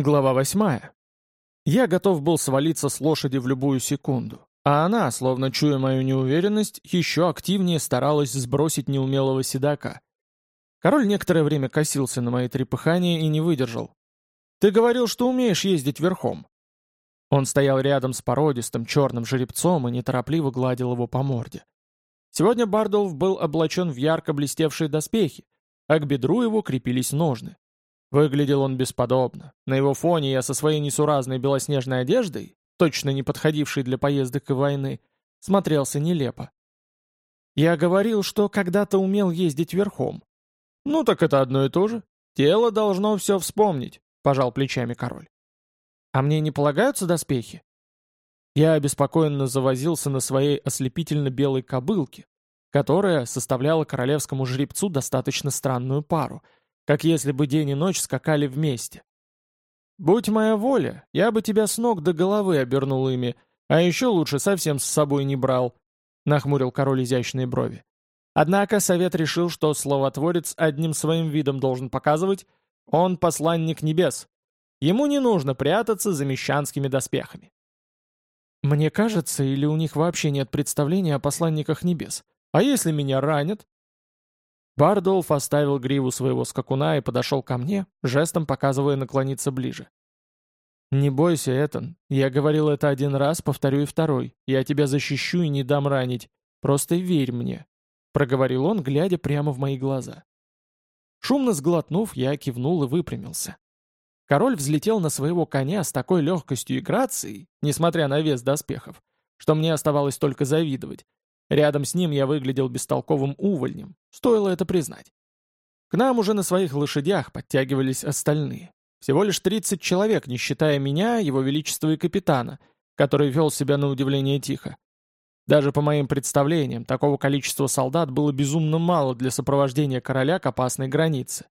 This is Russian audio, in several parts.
Глава восьмая. Я готов был свалиться с лошади в любую секунду, а она, словно чуя мою неуверенность, еще активнее старалась сбросить неумелого седока. Король некоторое время косился на мои трепыхания и не выдержал. «Ты говорил, что умеешь ездить верхом». Он стоял рядом с породистым черным жеребцом и неторопливо гладил его по морде. Сегодня Бардолф был облачен в ярко блестевшие доспехи, а к бедру его крепились ножны. Выглядел он бесподобно. На его фоне я со своей несуразной белоснежной одеждой, точно не подходившей для поездок и войны, смотрелся нелепо. Я говорил, что когда-то умел ездить верхом. Ну так это одно и то же. Тело должно все вспомнить, пожал плечами король. А мне не полагаются доспехи? Я обеспокоенно завозился на своей ослепительно-белой кобылке, которая составляла королевскому жеребцу достаточно странную пару — как если бы день и ночь скакали вместе. «Будь моя воля, я бы тебя с ног до головы обернул ими, а еще лучше совсем с собой не брал», — нахмурил король изящные брови. Однако совет решил, что словотворец одним своим видом должен показывать, он посланник небес. Ему не нужно прятаться за мещанскими доспехами. Мне кажется, или у них вообще нет представления о посланниках небес. А если меня ранят? Бардолф оставил гриву своего скакуна и подошел ко мне, жестом показывая наклониться ближе. «Не бойся, Этан. Я говорил это один раз, повторю и второй. Я тебя защищу и не дам ранить. Просто верь мне», — проговорил он, глядя прямо в мои глаза. Шумно сглотнув, я кивнул и выпрямился. Король взлетел на своего коня с такой легкостью и грацией, несмотря на вес доспехов, что мне оставалось только завидовать, Рядом с ним я выглядел бестолковым увольнем, стоило это признать. К нам уже на своих лошадях подтягивались остальные. Всего лишь 30 человек, не считая меня, его величества и капитана, который вел себя на удивление тихо. Даже по моим представлениям, такого количества солдат было безумно мало для сопровождения короля к опасной границе.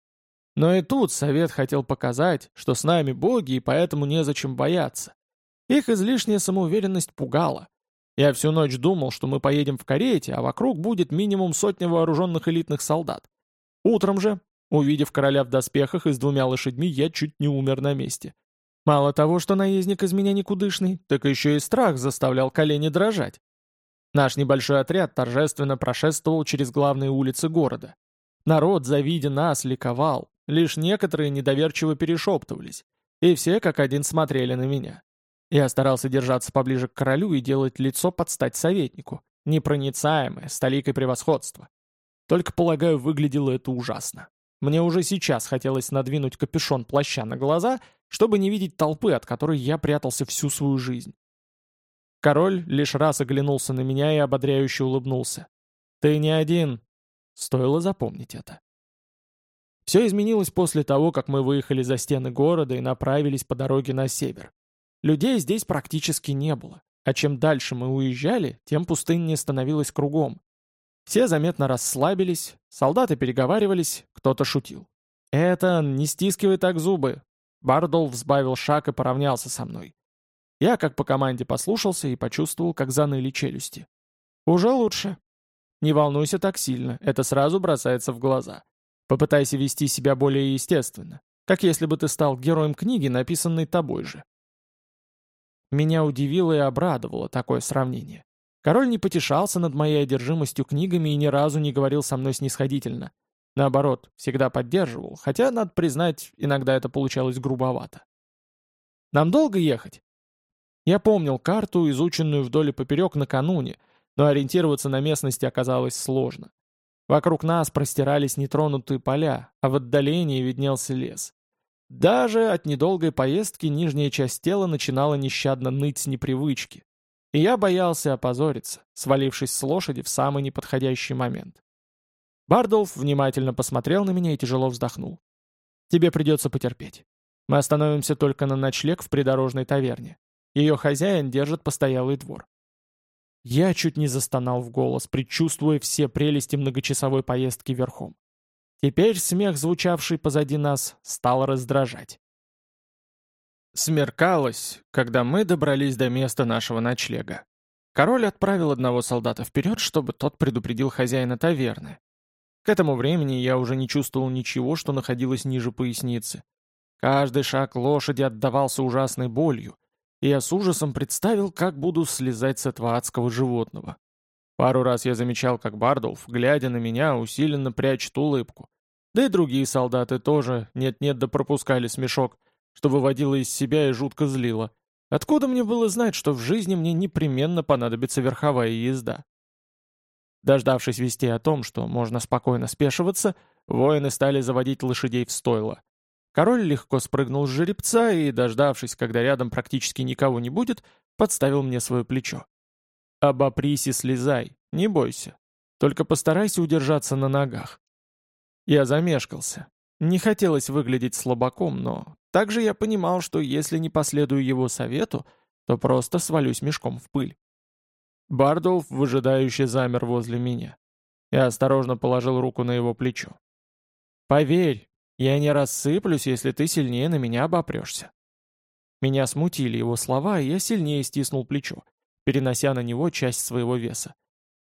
Но и тут совет хотел показать, что с нами боги и поэтому незачем бояться. Их излишняя самоуверенность пугала. Я всю ночь думал, что мы поедем в карете, а вокруг будет минимум сотня вооруженных элитных солдат. Утром же, увидев короля в доспехах и с двумя лошадьми, я чуть не умер на месте. Мало того, что наездник из меня никудышный, так еще и страх заставлял колени дрожать. Наш небольшой отряд торжественно прошествовал через главные улицы города. Народ, завидя нас, ликовал, лишь некоторые недоверчиво перешептывались, и все как один смотрели на меня. Я старался держаться поближе к королю и делать лицо под стать советнику, непроницаемое, с толикой превосходства. Только, полагаю, выглядело это ужасно. Мне уже сейчас хотелось надвинуть капюшон плаща на глаза, чтобы не видеть толпы, от которой я прятался всю свою жизнь. Король лишь раз оглянулся на меня и ободряюще улыбнулся. «Ты не один!» Стоило запомнить это. Все изменилось после того, как мы выехали за стены города и направились по дороге на север. Людей здесь практически не было, а чем дальше мы уезжали, тем пустыннее становилось кругом. Все заметно расслабились, солдаты переговаривались, кто-то шутил. «Это, не стискивай так зубы!» Бардол взбавил шаг и поравнялся со мной. Я, как по команде, послушался и почувствовал, как заныли челюсти. «Уже лучше. Не волнуйся так сильно, это сразу бросается в глаза. Попытайся вести себя более естественно, как если бы ты стал героем книги, написанной тобой же. Меня удивило и обрадовало такое сравнение. Король не потешался над моей одержимостью книгами и ни разу не говорил со мной снисходительно. Наоборот, всегда поддерживал, хотя, надо признать, иногда это получалось грубовато. «Нам долго ехать?» Я помнил карту, изученную вдоль и поперек накануне, но ориентироваться на местности оказалось сложно. Вокруг нас простирались нетронутые поля, а в отдалении виднелся лес. Даже от недолгой поездки нижняя часть тела начинала нещадно ныть с непривычки. И я боялся опозориться, свалившись с лошади в самый неподходящий момент. Бардолф внимательно посмотрел на меня и тяжело вздохнул. «Тебе придется потерпеть. Мы остановимся только на ночлег в придорожной таверне. Ее хозяин держит постоялый двор». Я чуть не застонал в голос, предчувствуя все прелести многочасовой поездки верхом. Теперь смех, звучавший позади нас, стал раздражать. Смеркалось, когда мы добрались до места нашего ночлега. Король отправил одного солдата вперед, чтобы тот предупредил хозяина таверны. К этому времени я уже не чувствовал ничего, что находилось ниже поясницы. Каждый шаг лошади отдавался ужасной болью, и я с ужасом представил, как буду слезать с этого адского животного. Пару раз я замечал, как Бардулф, глядя на меня, усиленно прячет улыбку. Да и другие солдаты тоже нет-нет да пропускали смешок, что выводило из себя и жутко злило. Откуда мне было знать, что в жизни мне непременно понадобится верховая езда? Дождавшись вести о том, что можно спокойно спешиваться, воины стали заводить лошадей в стойло. Король легко спрыгнул с жеребца и, дождавшись, когда рядом практически никого не будет, подставил мне свое плечо. «Обопрись и слезай, не бойся. Только постарайся удержаться на ногах». Я замешкался. Не хотелось выглядеть слабаком, но также я понимал, что если не последую его совету, то просто свалюсь мешком в пыль. Бардулф выжидающе замер возле меня. Я осторожно положил руку на его плечо. «Поверь, я не рассыплюсь, если ты сильнее на меня обопрешься». Меня смутили его слова, и я сильнее стиснул плечо, перенося на него часть своего веса.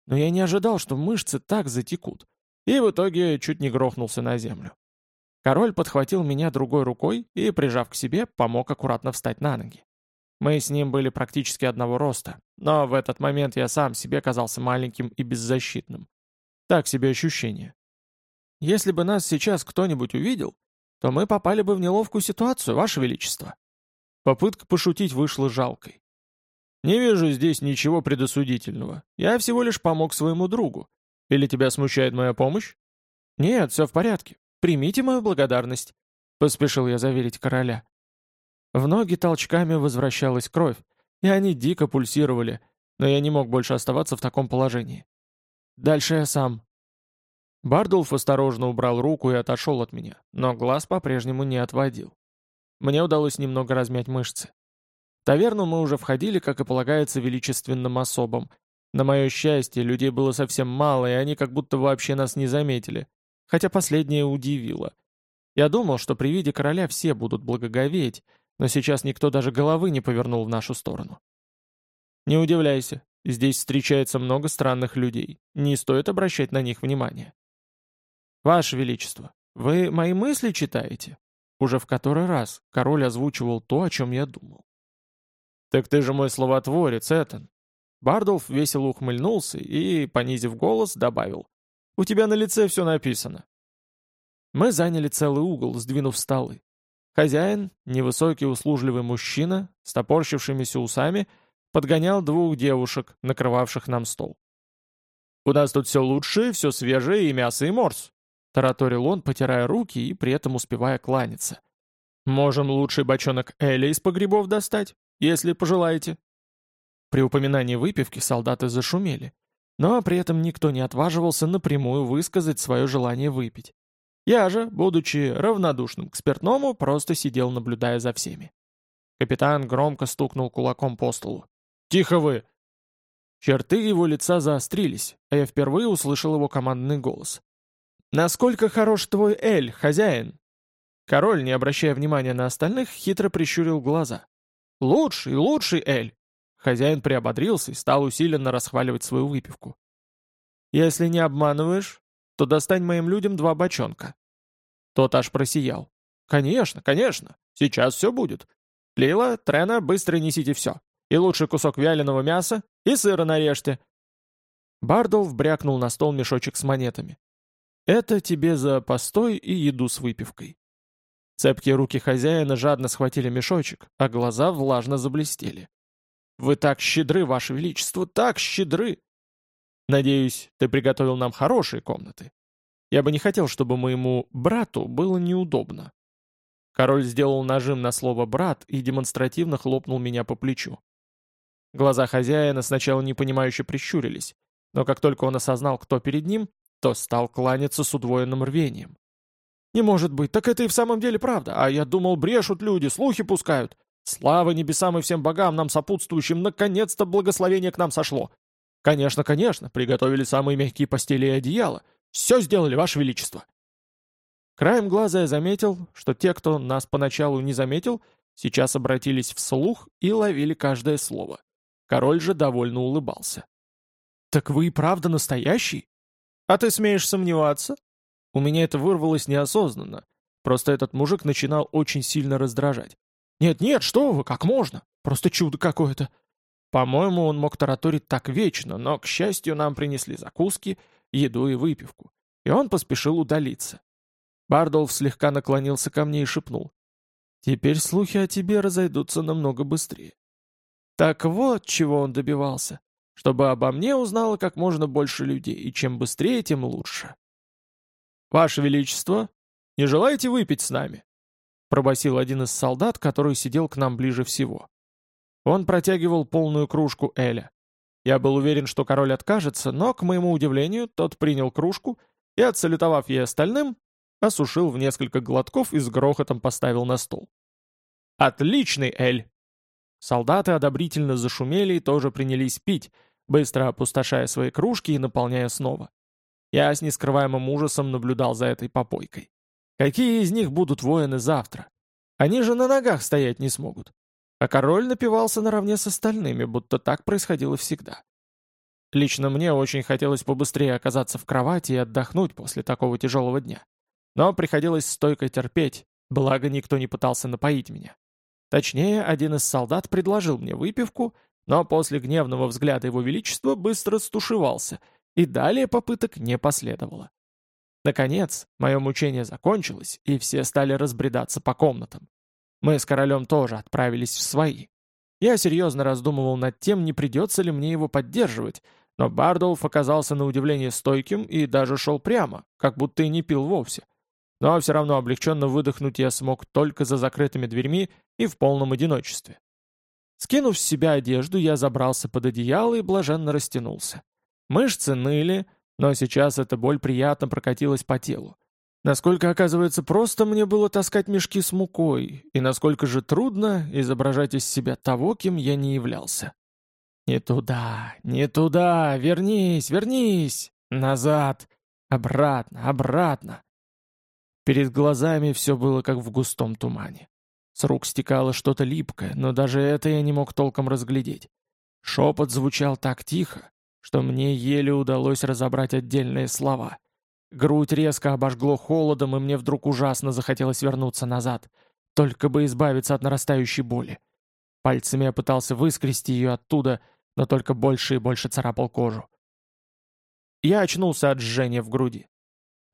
Но я не ожидал, что мышцы так затекут, и в итоге чуть не грохнулся на землю. Король подхватил меня другой рукой и, прижав к себе, помог аккуратно встать на ноги. Мы с ним были практически одного роста, но в этот момент я сам себе казался маленьким и беззащитным. Так себе ощущение. Если бы нас сейчас кто-нибудь увидел, то мы попали бы в неловкую ситуацию, Ваше Величество. Попытка пошутить вышла жалкой. Не вижу здесь ничего предосудительного. Я всего лишь помог своему другу. Или тебя смущает моя помощь? Нет, все в порядке. Примите мою благодарность. Поспешил я заверить короля. В ноги толчками возвращалась кровь, и они дико пульсировали, но я не мог больше оставаться в таком положении. Дальше я сам, Бардулф осторожно убрал руку и отошел от меня, но глаз по-прежнему не отводил. Мне удалось немного размять мышцы. В таверну мы уже входили, как и полагается, величественным особам. На мое счастье, людей было совсем мало, и они как будто вообще нас не заметили. Хотя последнее удивило. Я думал, что при виде короля все будут благоговеть, но сейчас никто даже головы не повернул в нашу сторону. Не удивляйся, здесь встречается много странных людей. Не стоит обращать на них внимания. «Ваше Величество, вы мои мысли читаете?» Уже в который раз король озвучивал то, о чем я думал. «Так ты же мой словотворец, Этан!» Бардулф весело ухмыльнулся и, понизив голос, добавил. «У тебя на лице все написано». Мы заняли целый угол, сдвинув столы. Хозяин, невысокий услужливый мужчина, с топорщившимися усами, подгонял двух девушек, накрывавших нам стол. «У нас тут все лучшее, все свежее и мясо, и морс», Тараторил он, потирая руки и при этом успевая кланяться. «Можем лучший бочонок Эля из погребов достать, если пожелаете». При упоминании выпивки солдаты зашумели, но при этом никто не отваживался напрямую высказать свое желание выпить. Я же, будучи равнодушным к спиртному, просто сидел, наблюдая за всеми. Капитан громко стукнул кулаком по столу. «Тихо вы!» Черты его лица заострились, а я впервые услышал его командный голос. «Насколько хорош твой Эль, хозяин?» Король, не обращая внимания на остальных, хитро прищурил глаза. «Лучший, лучший Эль!» Хозяин приободрился и стал усиленно расхваливать свою выпивку. «Если не обманываешь, то достань моим людям два бочонка». Тот аж просиял. «Конечно, конечно, сейчас все будет. Лила, Трена, быстро несите все. И лучший кусок вяленого мяса, и сыра нарежьте». Бардолф брякнул на стол мешочек с монетами. Это тебе за постой и еду с выпивкой. Цепкие руки хозяина жадно схватили мешочек, а глаза влажно заблестели. «Вы так щедры, Ваше Величество, так щедры!» «Надеюсь, ты приготовил нам хорошие комнаты. Я бы не хотел, чтобы моему брату было неудобно». Король сделал нажим на слово «брат» и демонстративно хлопнул меня по плечу. Глаза хозяина сначала непонимающе прищурились, но как только он осознал, кто перед ним, то стал кланяться с удвоенным рвением. «Не может быть, так это и в самом деле правда, а я думал, брешут люди, слухи пускают. Слава небесам и всем богам, нам сопутствующим, наконец-то благословение к нам сошло. Конечно, конечно, приготовили самые мягкие постели и одеяла. Все сделали, Ваше Величество». Краем глаза я заметил, что те, кто нас поначалу не заметил, сейчас обратились вслух и ловили каждое слово. Король же довольно улыбался. «Так вы и правда настоящий?» «А ты смеешь сомневаться?» У меня это вырвалось неосознанно, просто этот мужик начинал очень сильно раздражать. «Нет-нет, что вы, как можно? Просто чудо какое-то!» По-моему, он мог тараторить так вечно, но, к счастью, нам принесли закуски, еду и выпивку, и он поспешил удалиться. Бардолф слегка наклонился ко мне и шепнул. «Теперь слухи о тебе разойдутся намного быстрее». Так вот, чего он добивался. Чтобы обо мне узнало как можно больше людей, и чем быстрее, тем лучше. «Ваше Величество, не желаете выпить с нами?» Пробасил один из солдат, который сидел к нам ближе всего. Он протягивал полную кружку Эля. Я был уверен, что король откажется, но, к моему удивлению, тот принял кружку и, отсалютовав ей остальным, осушил в несколько глотков и с грохотом поставил на стол. «Отличный Эль!» Солдаты одобрительно зашумели и тоже принялись пить, быстро опустошая свои кружки и наполняя снова. Я с нескрываемым ужасом наблюдал за этой попойкой. Какие из них будут воины завтра? Они же на ногах стоять не смогут. А король напивался наравне с остальными, будто так происходило всегда. Лично мне очень хотелось побыстрее оказаться в кровати и отдохнуть после такого тяжелого дня. Но приходилось стойко терпеть, благо никто не пытался напоить меня. Точнее, один из солдат предложил мне выпивку, но после гневного взгляда его величества быстро стушевался, и далее попыток не последовало. Наконец, мое мучение закончилось, и все стали разбредаться по комнатам. Мы с королем тоже отправились в свои. Я серьезно раздумывал над тем, не придется ли мне его поддерживать, но Бардолф оказался на удивление стойким и даже шел прямо, как будто и не пил вовсе. Но все равно облегченно выдохнуть я смог только за закрытыми дверьми и в полном одиночестве. Скинув с себя одежду, я забрался под одеяло и блаженно растянулся. Мышцы ныли, но сейчас эта боль приятно прокатилась по телу. Насколько, оказывается, просто мне было таскать мешки с мукой, и насколько же трудно изображать из себя того, кем я не являлся. «Не туда, не туда, вернись, вернись! Назад! Обратно, обратно!» Перед глазами все было как в густом тумане. С рук стекало что-то липкое, но даже это я не мог толком разглядеть. Шепот звучал так тихо, что мне еле удалось разобрать отдельные слова. Грудь резко обожгло холодом, и мне вдруг ужасно захотелось вернуться назад, только бы избавиться от нарастающей боли. Пальцами я пытался выскрести ее оттуда, но только больше и больше царапал кожу. Я очнулся от жжения в груди.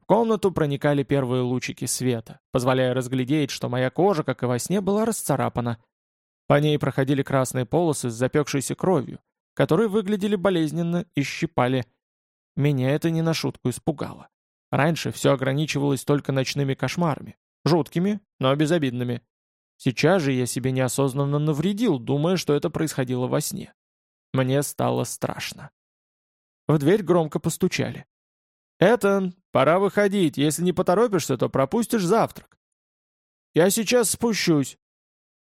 В комнату проникали первые лучики света, позволяя разглядеть, что моя кожа, как и во сне, была расцарапана. По ней проходили красные полосы с запекшейся кровью, которые выглядели болезненно и щипали. Меня это не на шутку испугало. Раньше все ограничивалось только ночными кошмарами. Жуткими, но безобидными. Сейчас же я себе неосознанно навредил, думая, что это происходило во сне. Мне стало страшно. В дверь громко постучали. «Этан, пора выходить. Если не поторопишься, то пропустишь завтрак». «Я сейчас спущусь».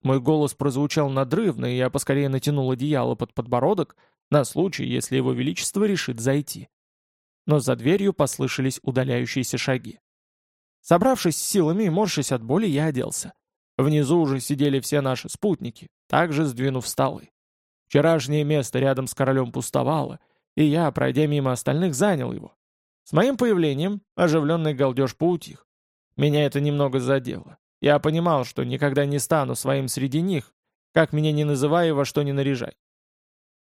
Мой голос прозвучал надрывно, и я поскорее натянул одеяло под подбородок на случай, если его величество решит зайти но за дверью послышались удаляющиеся шаги. Собравшись с силами и морщась от боли, я оделся. Внизу уже сидели все наши спутники, также сдвинув столы. Вчерашнее место рядом с королем пустовало, и я, пройдя мимо остальных, занял его. С моим появлением оживленный галдеж поутих. Меня это немного задело. Я понимал, что никогда не стану своим среди них, как меня не называй и во что не наряжай.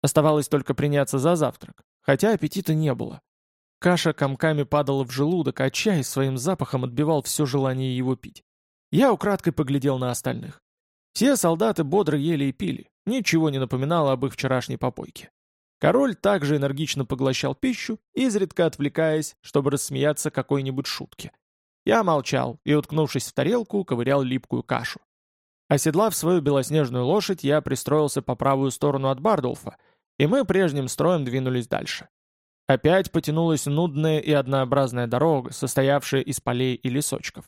Оставалось только приняться за завтрак, хотя аппетита не было. Каша комками падала в желудок, а чай своим запахом отбивал все желание его пить. Я украдкой поглядел на остальных. Все солдаты бодро ели и пили, ничего не напоминало об их вчерашней попойке. Король также энергично поглощал пищу, изредка отвлекаясь, чтобы рассмеяться какой-нибудь шутке. Я молчал и, уткнувшись в тарелку, ковырял липкую кашу. Оседлав свою белоснежную лошадь, я пристроился по правую сторону от Бардулфа, и мы прежним строем двинулись дальше. Опять потянулась нудная и однообразная дорога, состоявшая из полей и лесочков.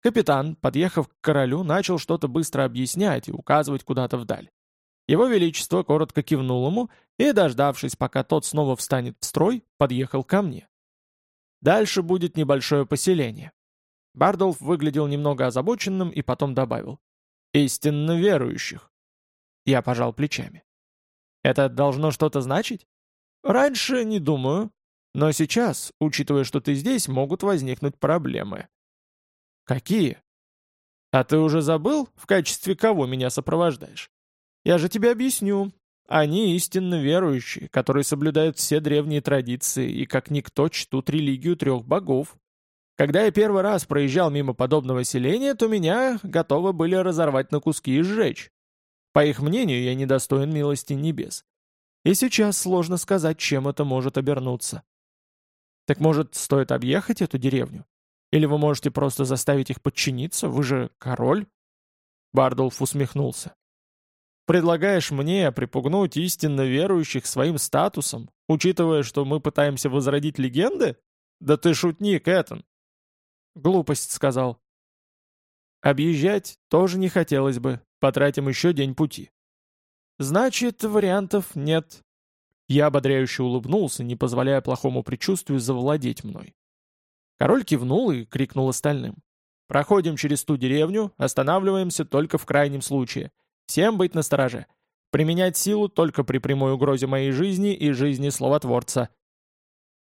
Капитан, подъехав к королю, начал что-то быстро объяснять и указывать куда-то вдаль. Его Величество коротко кивнул ему и, дождавшись, пока тот снова встанет в строй, подъехал ко мне. Дальше будет небольшое поселение. Бардолф выглядел немного озабоченным и потом добавил. «Истинно верующих». Я пожал плечами. «Это должно что-то значить?» «Раньше не думаю. Но сейчас, учитывая, что ты здесь, могут возникнуть проблемы». «Какие?» «А ты уже забыл, в качестве кого меня сопровождаешь? Я же тебе объясню. Они истинно верующие, которые соблюдают все древние традиции и как никто чтут религию трех богов. Когда я первый раз проезжал мимо подобного селения, то меня готовы были разорвать на куски и сжечь. По их мнению, я недостоин милости небес. И сейчас сложно сказать, чем это может обернуться. Так может, стоит объехать эту деревню? Или вы можете просто заставить их подчиниться? Вы же король?» Бардолф усмехнулся. «Предлагаешь мне припугнуть истинно верующих своим статусом, учитывая, что мы пытаемся возродить легенды? Да ты шутник, Этан!» «Глупость», — сказал. «Объезжать тоже не хотелось бы. Потратим еще день пути». «Значит, вариантов нет». Я ободряюще улыбнулся, не позволяя плохому предчувствию завладеть мной. Король кивнул и крикнул остальным. «Проходим через ту деревню, останавливаемся только в крайнем случае. Всем быть настороже. Применять силу только при прямой угрозе моей жизни и жизни словотворца».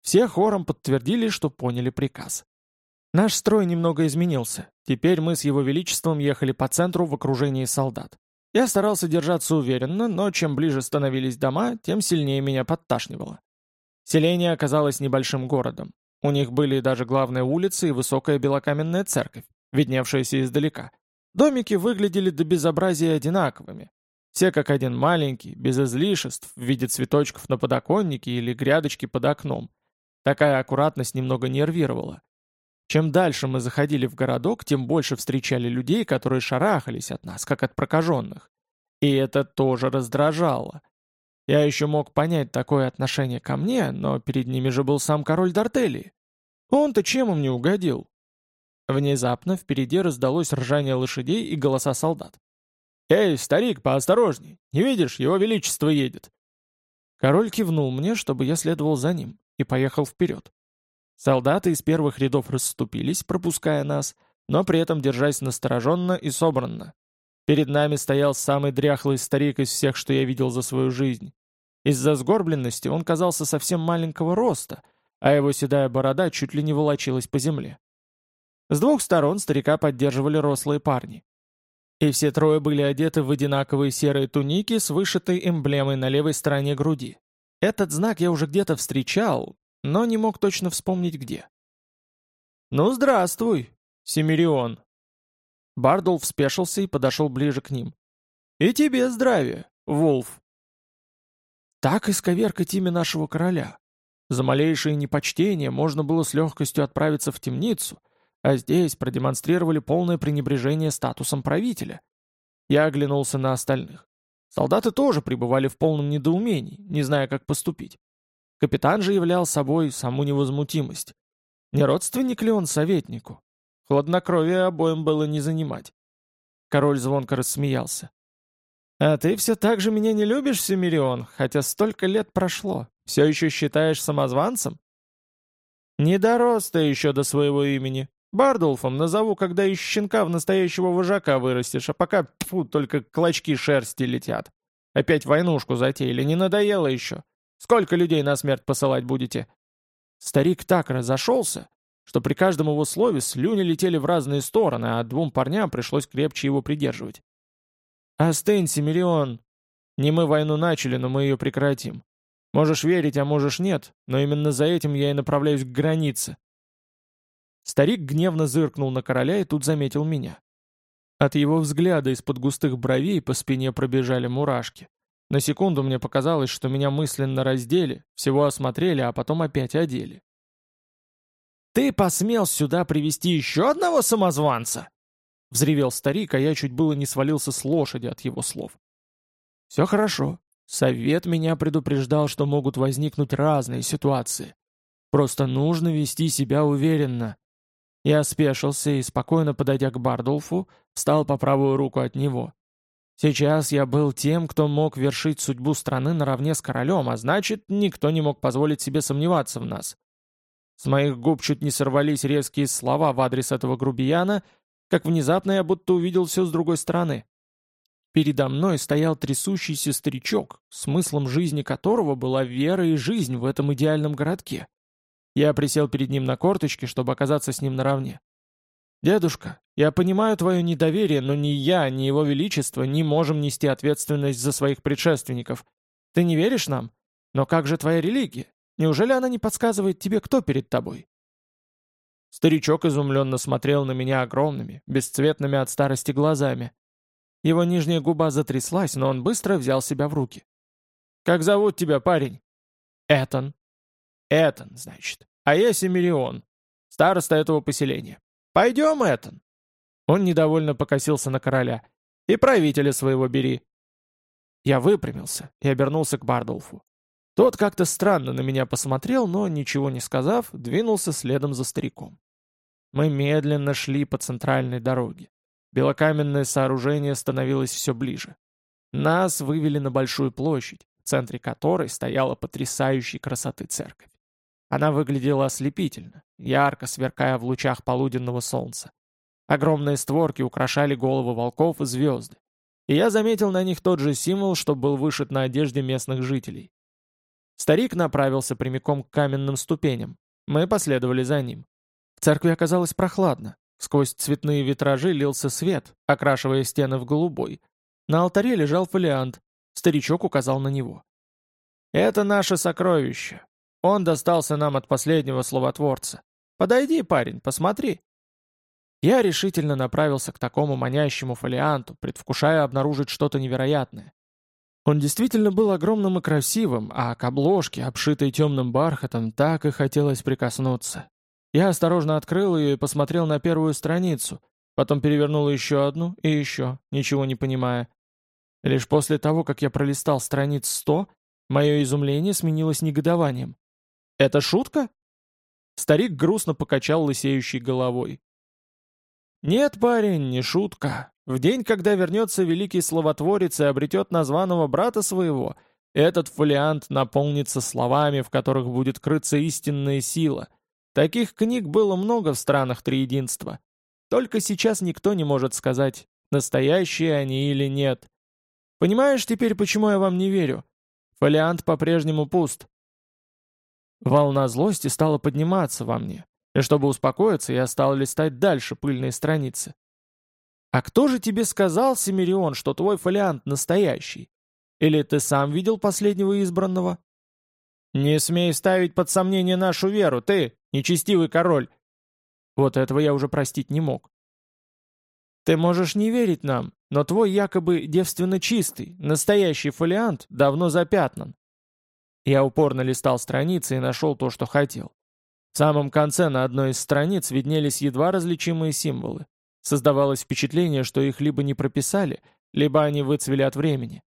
Все хором подтвердили, что поняли приказ. Наш строй немного изменился. Теперь мы с его величеством ехали по центру в окружении солдат. Я старался держаться уверенно, но чем ближе становились дома, тем сильнее меня подташнивало. Селение оказалось небольшим городом. У них были даже главная улица и высокая белокаменная церковь, видневшаяся издалека. Домики выглядели до безобразия одинаковыми. Все как один маленький, без излишеств, в виде цветочков на подоконнике или грядочки под окном. Такая аккуратность немного нервировала. Чем дальше мы заходили в городок, тем больше встречали людей, которые шарахались от нас, как от прокаженных. И это тоже раздражало. Я еще мог понять такое отношение ко мне, но перед ними же был сам король Дартелии. Он-то чем им не угодил? Внезапно впереди раздалось ржание лошадей и голоса солдат. «Эй, старик, поосторожней! Не видишь, его величество едет!» Король кивнул мне, чтобы я следовал за ним, и поехал вперед. Солдаты из первых рядов расступились, пропуская нас, но при этом держась настороженно и собранно. Перед нами стоял самый дряхлый старик из всех, что я видел за свою жизнь. Из-за сгорбленности он казался совсем маленького роста, а его седая борода чуть ли не волочилась по земле. С двух сторон старика поддерживали рослые парни. И все трое были одеты в одинаковые серые туники с вышитой эмблемой на левой стороне груди. Этот знак я уже где-то встречал, но не мог точно вспомнить где. «Ну, здравствуй, Семирион!» Бардул спешился и подошел ближе к ним. «И тебе здравия, Волф!» Так исковеркать имя нашего короля. За малейшее непочтение можно было с легкостью отправиться в темницу, а здесь продемонстрировали полное пренебрежение статусом правителя. Я оглянулся на остальных. Солдаты тоже пребывали в полном недоумении, не зная, как поступить. Капитан же являл собой саму невозмутимость. Не родственник ли он советнику? Хладнокровие обоим было не занимать. Король звонко рассмеялся. «А ты все так же меня не любишь, Семирион, хотя столько лет прошло. Все еще считаешь самозванцем?» «Не дорос ты еще до своего имени. Бардулфом назову, когда из щенка в настоящего вожака вырастешь, а пока, фу, только клочки шерсти летят. Опять войнушку затеяли, не надоело еще. Сколько людей на смерть посылать будете?» Старик так разошелся, что при каждом его слове слюни летели в разные стороны, а двум парням пришлось крепче его придерживать. «Остынь, Семирион. Не мы войну начали, но мы ее прекратим. Можешь верить, а можешь нет, но именно за этим я и направляюсь к границе». Старик гневно зыркнул на короля и тут заметил меня. От его взгляда из-под густых бровей по спине пробежали мурашки. На секунду мне показалось, что меня мысленно раздели, всего осмотрели, а потом опять одели. «Ты посмел сюда привести еще одного самозванца?» — взревел старик, а я чуть было не свалился с лошади от его слов. «Все хорошо. Совет меня предупреждал, что могут возникнуть разные ситуации. Просто нужно вести себя уверенно». Я спешился и, спокойно подойдя к Бардулфу, встал по правую руку от него. Сейчас я был тем, кто мог вершить судьбу страны наравне с королем, а значит, никто не мог позволить себе сомневаться в нас. С моих губ чуть не сорвались резкие слова в адрес этого грубияна, как внезапно я будто увидел все с другой стороны. Передо мной стоял трясущийся старичок, смыслом жизни которого была вера и жизнь в этом идеальном городке. Я присел перед ним на корточки, чтобы оказаться с ним наравне. «Дедушка, я понимаю твое недоверие, но ни я, ни его величество не можем нести ответственность за своих предшественников. Ты не веришь нам? Но как же твоя религия? Неужели она не подсказывает тебе, кто перед тобой?» Старичок изумленно смотрел на меня огромными, бесцветными от старости глазами. Его нижняя губа затряслась, но он быстро взял себя в руки. «Как зовут тебя, парень?» «Этан». «Этан, значит. А я Семирион, староста этого поселения. Пойдем, Этан». Он недовольно покосился на короля. «И правителя своего бери». Я выпрямился и обернулся к Бардолфу. Тот как-то странно на меня посмотрел, но, ничего не сказав, двинулся следом за стариком. Мы медленно шли по центральной дороге. Белокаменное сооружение становилось все ближе. Нас вывели на большую площадь, в центре которой стояла потрясающей красоты церковь. Она выглядела ослепительно, ярко сверкая в лучах полуденного солнца. Огромные створки украшали головы волков и звезды. И я заметил на них тот же символ, что был вышит на одежде местных жителей. Старик направился прямиком к каменным ступеням. Мы последовали за ним. В церкви оказалось прохладно. Сквозь цветные витражи лился свет, окрашивая стены в голубой. На алтаре лежал фолиант. Старичок указал на него. «Это наше сокровище. Он достался нам от последнего словотворца. Подойди, парень, посмотри». Я решительно направился к такому манящему фолианту, предвкушая обнаружить что-то невероятное. Он действительно был огромным и красивым, а к обложке, обшитой темным бархатом, так и хотелось прикоснуться. Я осторожно открыл ее и посмотрел на первую страницу, потом перевернул еще одну и еще, ничего не понимая. Лишь после того, как я пролистал страниц сто, мое изумление сменилось негодованием. «Это шутка?» Старик грустно покачал лысеющей головой. «Нет, парень, не шутка. В день, когда вернется великий словотворец и обретет названного брата своего, этот фолиант наполнится словами, в которых будет крыться истинная сила. Таких книг было много в странах Триединства. Только сейчас никто не может сказать, настоящие они или нет. Понимаешь теперь, почему я вам не верю? Фолиант по-прежнему пуст. Волна злости стала подниматься во мне, и чтобы успокоиться, я стал листать дальше пыльные страницы. «А кто же тебе сказал, Семирион, что твой фолиант настоящий? Или ты сам видел последнего избранного?» «Не смей ставить под сомнение нашу веру, ты, нечестивый король!» Вот этого я уже простить не мог. «Ты можешь не верить нам, но твой якобы девственно чистый, настоящий фолиант давно запятнан». Я упорно листал страницы и нашел то, что хотел. В самом конце на одной из страниц виднелись едва различимые символы. Создавалось впечатление, что их либо не прописали, либо они выцвели от времени.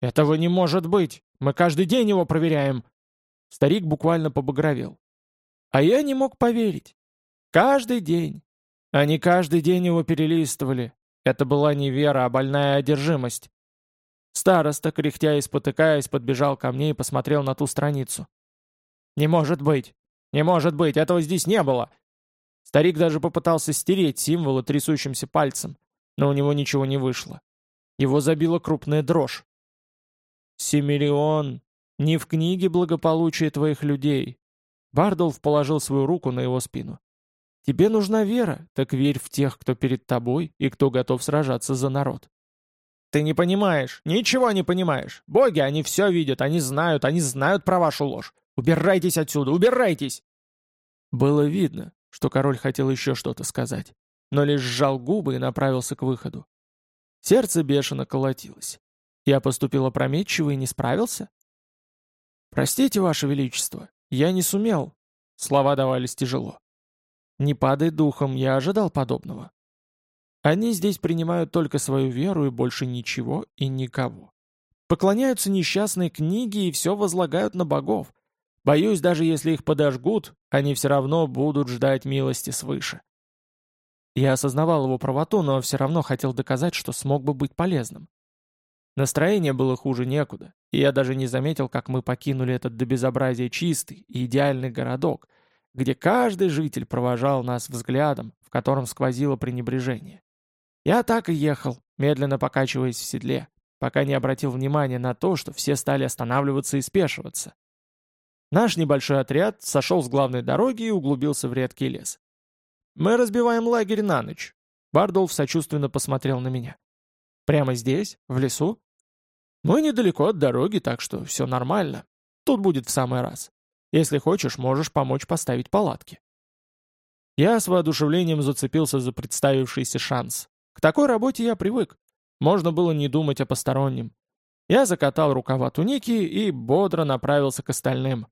«Этого не может быть! Мы каждый день его проверяем!» Старик буквально побагровел. А я не мог поверить. Каждый день. Они каждый день его перелистывали. Это была не вера, а больная одержимость. Староста, кряхтя и спотыкаясь, подбежал ко мне и посмотрел на ту страницу. «Не может быть! Не может быть! Этого здесь не было! Старик даже попытался стереть символы трясущимся пальцем, но у него ничего не вышло. Его забила крупная дрожь. «Семирион, не в книге благополучие твоих людей». Бардолф положил свою руку на его спину. «Тебе нужна вера, так верь в тех, кто перед тобой и кто готов сражаться за народ». «Ты не понимаешь, ничего не понимаешь. Боги, они все видят, они знают, они знают про вашу ложь. Убирайтесь отсюда, убирайтесь!» Было видно, что король хотел еще что-то сказать, но лишь сжал губы и направился к выходу. Сердце бешено колотилось. Я поступил опрометчиво и не справился? «Простите, Ваше Величество, я не сумел». Слова давались тяжело. «Не падай духом, я ожидал подобного. Они здесь принимают только свою веру и больше ничего и никого. Поклоняются несчастной книге и все возлагают на богов. Боюсь, даже если их подожгут, они все равно будут ждать милости свыше. Я осознавал его правоту, но все равно хотел доказать, что смог бы быть полезным. Настроение было хуже некуда, и я даже не заметил, как мы покинули этот до безобразия чистый и идеальный городок, где каждый житель провожал нас взглядом, в котором сквозило пренебрежение. Я так и ехал, медленно покачиваясь в седле, пока не обратил внимания на то, что все стали останавливаться и спешиваться. Наш небольшой отряд сошел с главной дороги и углубился в редкий лес. Мы разбиваем лагерь на ночь». Бардолф сочувственно посмотрел на меня. «Прямо здесь? В лесу?» «Мы недалеко от дороги, так что все нормально. Тут будет в самый раз. Если хочешь, можешь помочь поставить палатки». Я с воодушевлением зацепился за представившийся шанс. К такой работе я привык. Можно было не думать о постороннем. Я закатал рукава туники и бодро направился к остальным.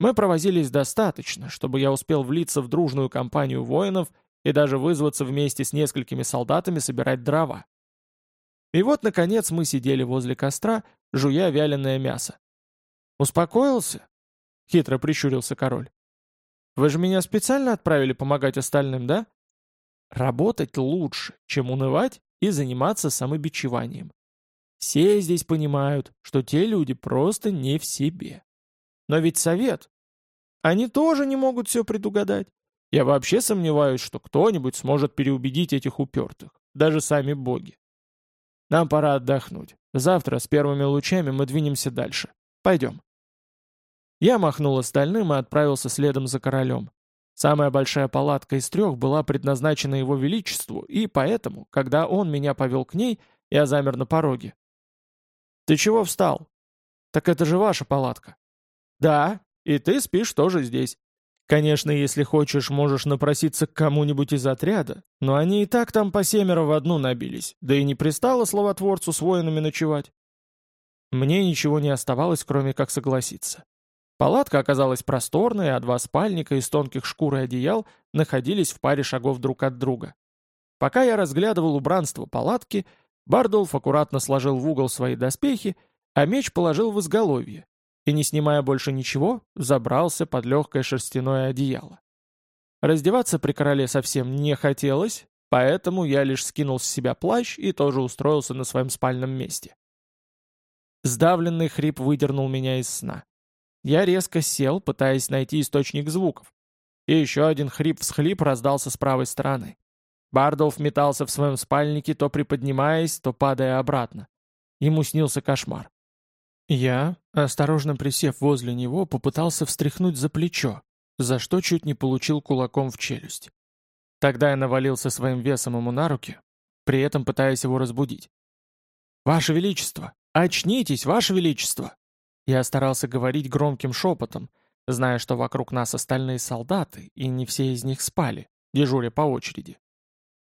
Мы провозились достаточно, чтобы я успел влиться в дружную компанию воинов и даже вызваться вместе с несколькими солдатами собирать дрова. И вот, наконец, мы сидели возле костра, жуя вяленое мясо. «Успокоился?» — хитро прищурился король. «Вы же меня специально отправили помогать остальным, да?» «Работать лучше, чем унывать и заниматься самобичеванием. Все здесь понимают, что те люди просто не в себе. Но ведь совет. Они тоже не могут все предугадать. Я вообще сомневаюсь, что кто-нибудь сможет переубедить этих упертых, даже сами боги. Нам пора отдохнуть. Завтра с первыми лучами мы двинемся дальше. Пойдем. Я махнул остальным и отправился следом за королем. Самая большая палатка из трех была предназначена его величеству, и поэтому, когда он меня повел к ней, я замер на пороге. «Ты чего встал?» «Так это же ваша палатка». «Да, и ты спишь тоже здесь. Конечно, если хочешь, можешь напроситься к кому-нибудь из отряда, но они и так там по семеро в одну набились, да и не пристало словотворцу с воинами ночевать. Мне ничего не оставалось, кроме как согласиться. Палатка оказалась просторной, а два спальника из тонких шкур и одеял находились в паре шагов друг от друга. Пока я разглядывал убранство палатки, Бардулф аккуратно сложил в угол свои доспехи, а меч положил в изголовье, и, не снимая больше ничего, забрался под легкое шерстяное одеяло. Раздеваться при короле совсем не хотелось, поэтому я лишь скинул с себя плащ и тоже устроился на своем спальном месте. Сдавленный хрип выдернул меня из сна. Я резко сел, пытаясь найти источник звуков. И еще один хрип-всхлип раздался с правой стороны. Бардолф метался в своем спальнике, то приподнимаясь, то падая обратно. Ему снился кошмар. Я, осторожно присев возле него, попытался встряхнуть за плечо, за что чуть не получил кулаком в челюсть. Тогда я навалился своим весом ему на руки, при этом пытаясь его разбудить. «Ваше Величество! Очнитесь, Ваше Величество!» Я старался говорить громким шепотом, зная, что вокруг нас остальные солдаты, и не все из них спали, дежуря по очереди.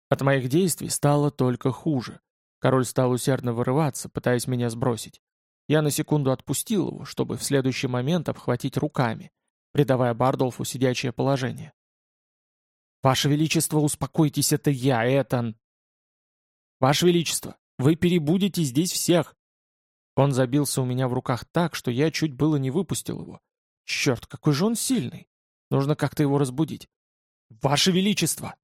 От моих действий стало только хуже. Король стал усердно вырываться, пытаясь меня сбросить. Я на секунду отпустил его, чтобы в следующий момент обхватить руками, придавая Бардолфу сидячее положение. «Ваше Величество, успокойтесь, это я, Этан!» «Ваше Величество, вы перебудете здесь всех!» Он забился у меня в руках так, что я чуть было не выпустил его. «Черт, какой же он сильный! Нужно как-то его разбудить!» «Ваше Величество!»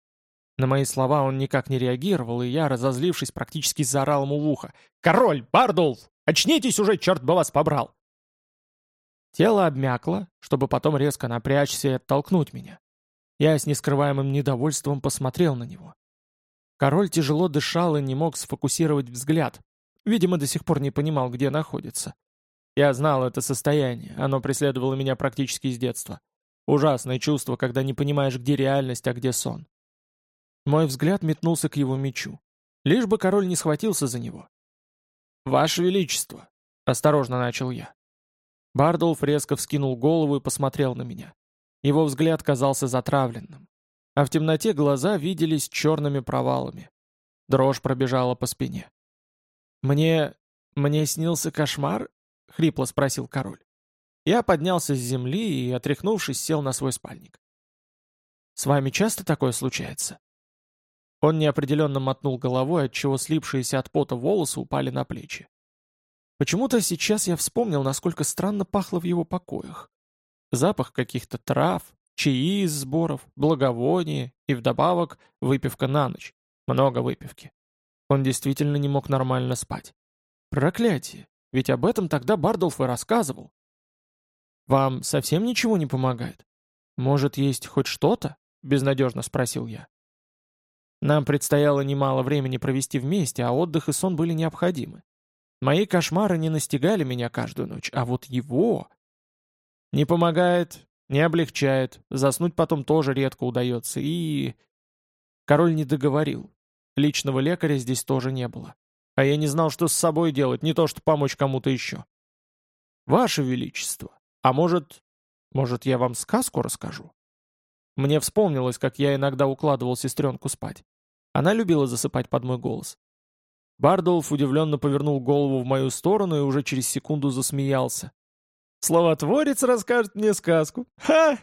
На мои слова он никак не реагировал, и я, разозлившись, практически заорал ему в ухо. «Король! Бардулф! Очнитесь уже, черт бы вас побрал!» Тело обмякло, чтобы потом резко напрячься и оттолкнуть меня. Я с нескрываемым недовольством посмотрел на него. Король тяжело дышал и не мог сфокусировать взгляд. Видимо, до сих пор не понимал, где находится. Я знал это состояние, оно преследовало меня практически с детства. Ужасное чувство, когда не понимаешь, где реальность, а где сон. Мой взгляд метнулся к его мечу. Лишь бы король не схватился за него. «Ваше Величество!» — осторожно начал я. Бардулф резко вскинул голову и посмотрел на меня. Его взгляд казался затравленным. А в темноте глаза виделись черными провалами. Дрожь пробежала по спине. «Мне... мне снился кошмар?» — хрипло спросил король. Я поднялся с земли и, отряхнувшись, сел на свой спальник. «С вами часто такое случается?» Он неопределенно мотнул головой, отчего слипшиеся от пота волосы упали на плечи. Почему-то сейчас я вспомнил, насколько странно пахло в его покоях. Запах каких-то трав, чаи из сборов, благовония и вдобавок выпивка на ночь. Много выпивки. Он действительно не мог нормально спать. Проклятие! Ведь об этом тогда Бардолф и рассказывал. «Вам совсем ничего не помогает? Может, есть хоть что-то?» — безнадежно спросил я. Нам предстояло немало времени провести вместе, а отдых и сон были необходимы. Мои кошмары не настигали меня каждую ночь, а вот его... Не помогает, не облегчает, заснуть потом тоже редко удается, и... Король не договорил. Личного лекаря здесь тоже не было. А я не знал, что с собой делать, не то что помочь кому-то еще. «Ваше Величество, а может... может, я вам сказку расскажу?» Мне вспомнилось, как я иногда укладывал сестренку спать. Она любила засыпать под мой голос. Бардолф удивленно повернул голову в мою сторону и уже через секунду засмеялся. «Словотворец расскажет мне сказку! Ха!»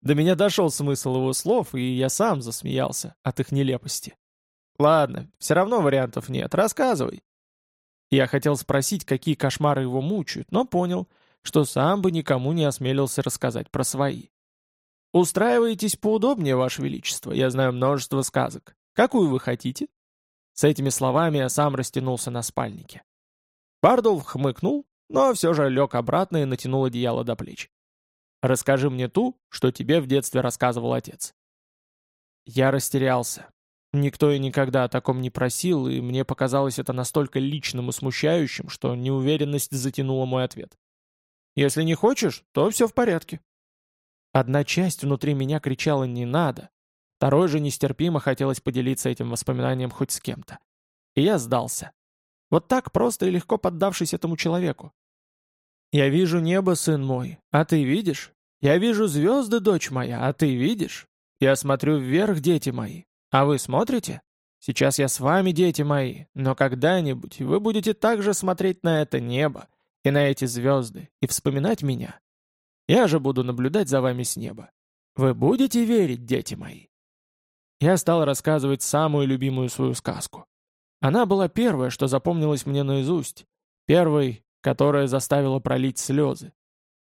До меня дошел смысл его слов, и я сам засмеялся от их нелепости. «Ладно, все равно вариантов нет, рассказывай». Я хотел спросить, какие кошмары его мучают, но понял, что сам бы никому не осмелился рассказать про свои. «Устраивайтесь поудобнее, Ваше Величество, я знаю множество сказок. Какую вы хотите?» С этими словами я сам растянулся на спальнике. Бардов хмыкнул, но все же лег обратно и натянул одеяло до плеч. «Расскажи мне ту, что тебе в детстве рассказывал отец». Я растерялся. Никто и никогда о таком не просил, и мне показалось это настолько личным и смущающим, что неуверенность затянула мой ответ. «Если не хочешь, то все в порядке», Одна часть внутри меня кричала «не надо», второй же нестерпимо хотелось поделиться этим воспоминанием хоть с кем-то. И я сдался. Вот так просто и легко поддавшись этому человеку. «Я вижу небо, сын мой, а ты видишь? Я вижу звезды, дочь моя, а ты видишь? Я смотрю вверх, дети мои, а вы смотрите? Сейчас я с вами, дети мои, но когда-нибудь вы будете также смотреть на это небо и на эти звезды и вспоминать меня, я же буду наблюдать за вами с неба. Вы будете верить, дети мои?» Я стал рассказывать самую любимую свою сказку. Она была первая, что запомнилась мне наизусть. Первой, которая заставила пролить слезы.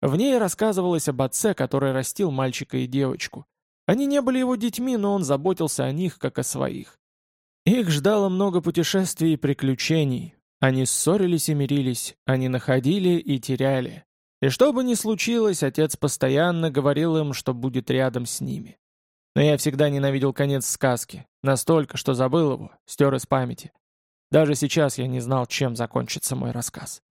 В ней рассказывалось об отце, который растил мальчика и девочку. Они не были его детьми, но он заботился о них, как о своих. Их ждало много путешествий и приключений. Они ссорились и мирились, они находили и теряли. И что бы ни случилось, отец постоянно говорил им, что будет рядом с ними. Но я всегда ненавидел конец сказки, настолько, что забыл его, стер из памяти. Даже сейчас я не знал, чем закончится мой рассказ.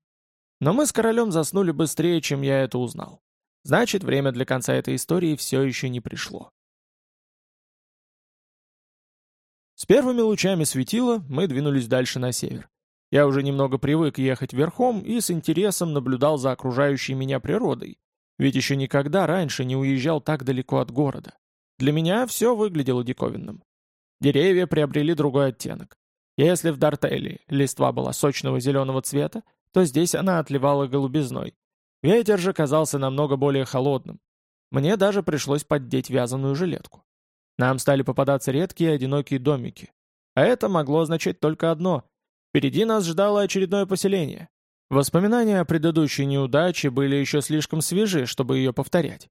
Но мы с королем заснули быстрее, чем я это узнал. Значит, время для конца этой истории все еще не пришло. С первыми лучами светила мы двинулись дальше на север. Я уже немного привык ехать верхом и с интересом наблюдал за окружающей меня природой, ведь еще никогда раньше не уезжал так далеко от города. Для меня все выглядело диковинным. Деревья приобрели другой оттенок. Если в Дартеле листва была сочного зеленого цвета, то здесь она отливала голубизной. Ветер же казался намного более холодным. Мне даже пришлось поддеть вязаную жилетку. Нам стали попадаться редкие одинокие домики. А это могло означать только одно Впереди нас ждало очередное поселение. Воспоминания о предыдущей неудаче были еще слишком свежи, чтобы ее повторять.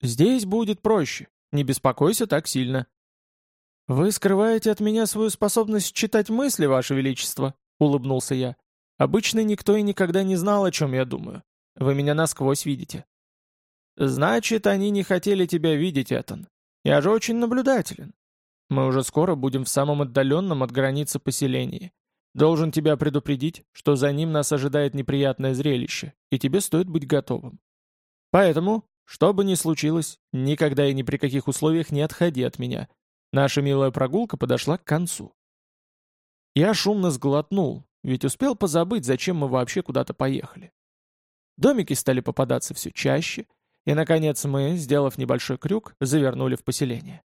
«Здесь будет проще. Не беспокойся так сильно». «Вы скрываете от меня свою способность читать мысли, Ваше Величество», — улыбнулся я. «Обычно никто и никогда не знал, о чем я думаю. Вы меня насквозь видите». «Значит, они не хотели тебя видеть, Этан. Я же очень наблюдателен. Мы уже скоро будем в самом отдаленном от границы поселении. Должен тебя предупредить, что за ним нас ожидает неприятное зрелище, и тебе стоит быть готовым. Поэтому, что бы ни случилось, никогда и ни при каких условиях не отходи от меня. Наша милая прогулка подошла к концу. Я шумно сглотнул, ведь успел позабыть, зачем мы вообще куда-то поехали. Домики стали попадаться все чаще, и, наконец, мы, сделав небольшой крюк, завернули в поселение.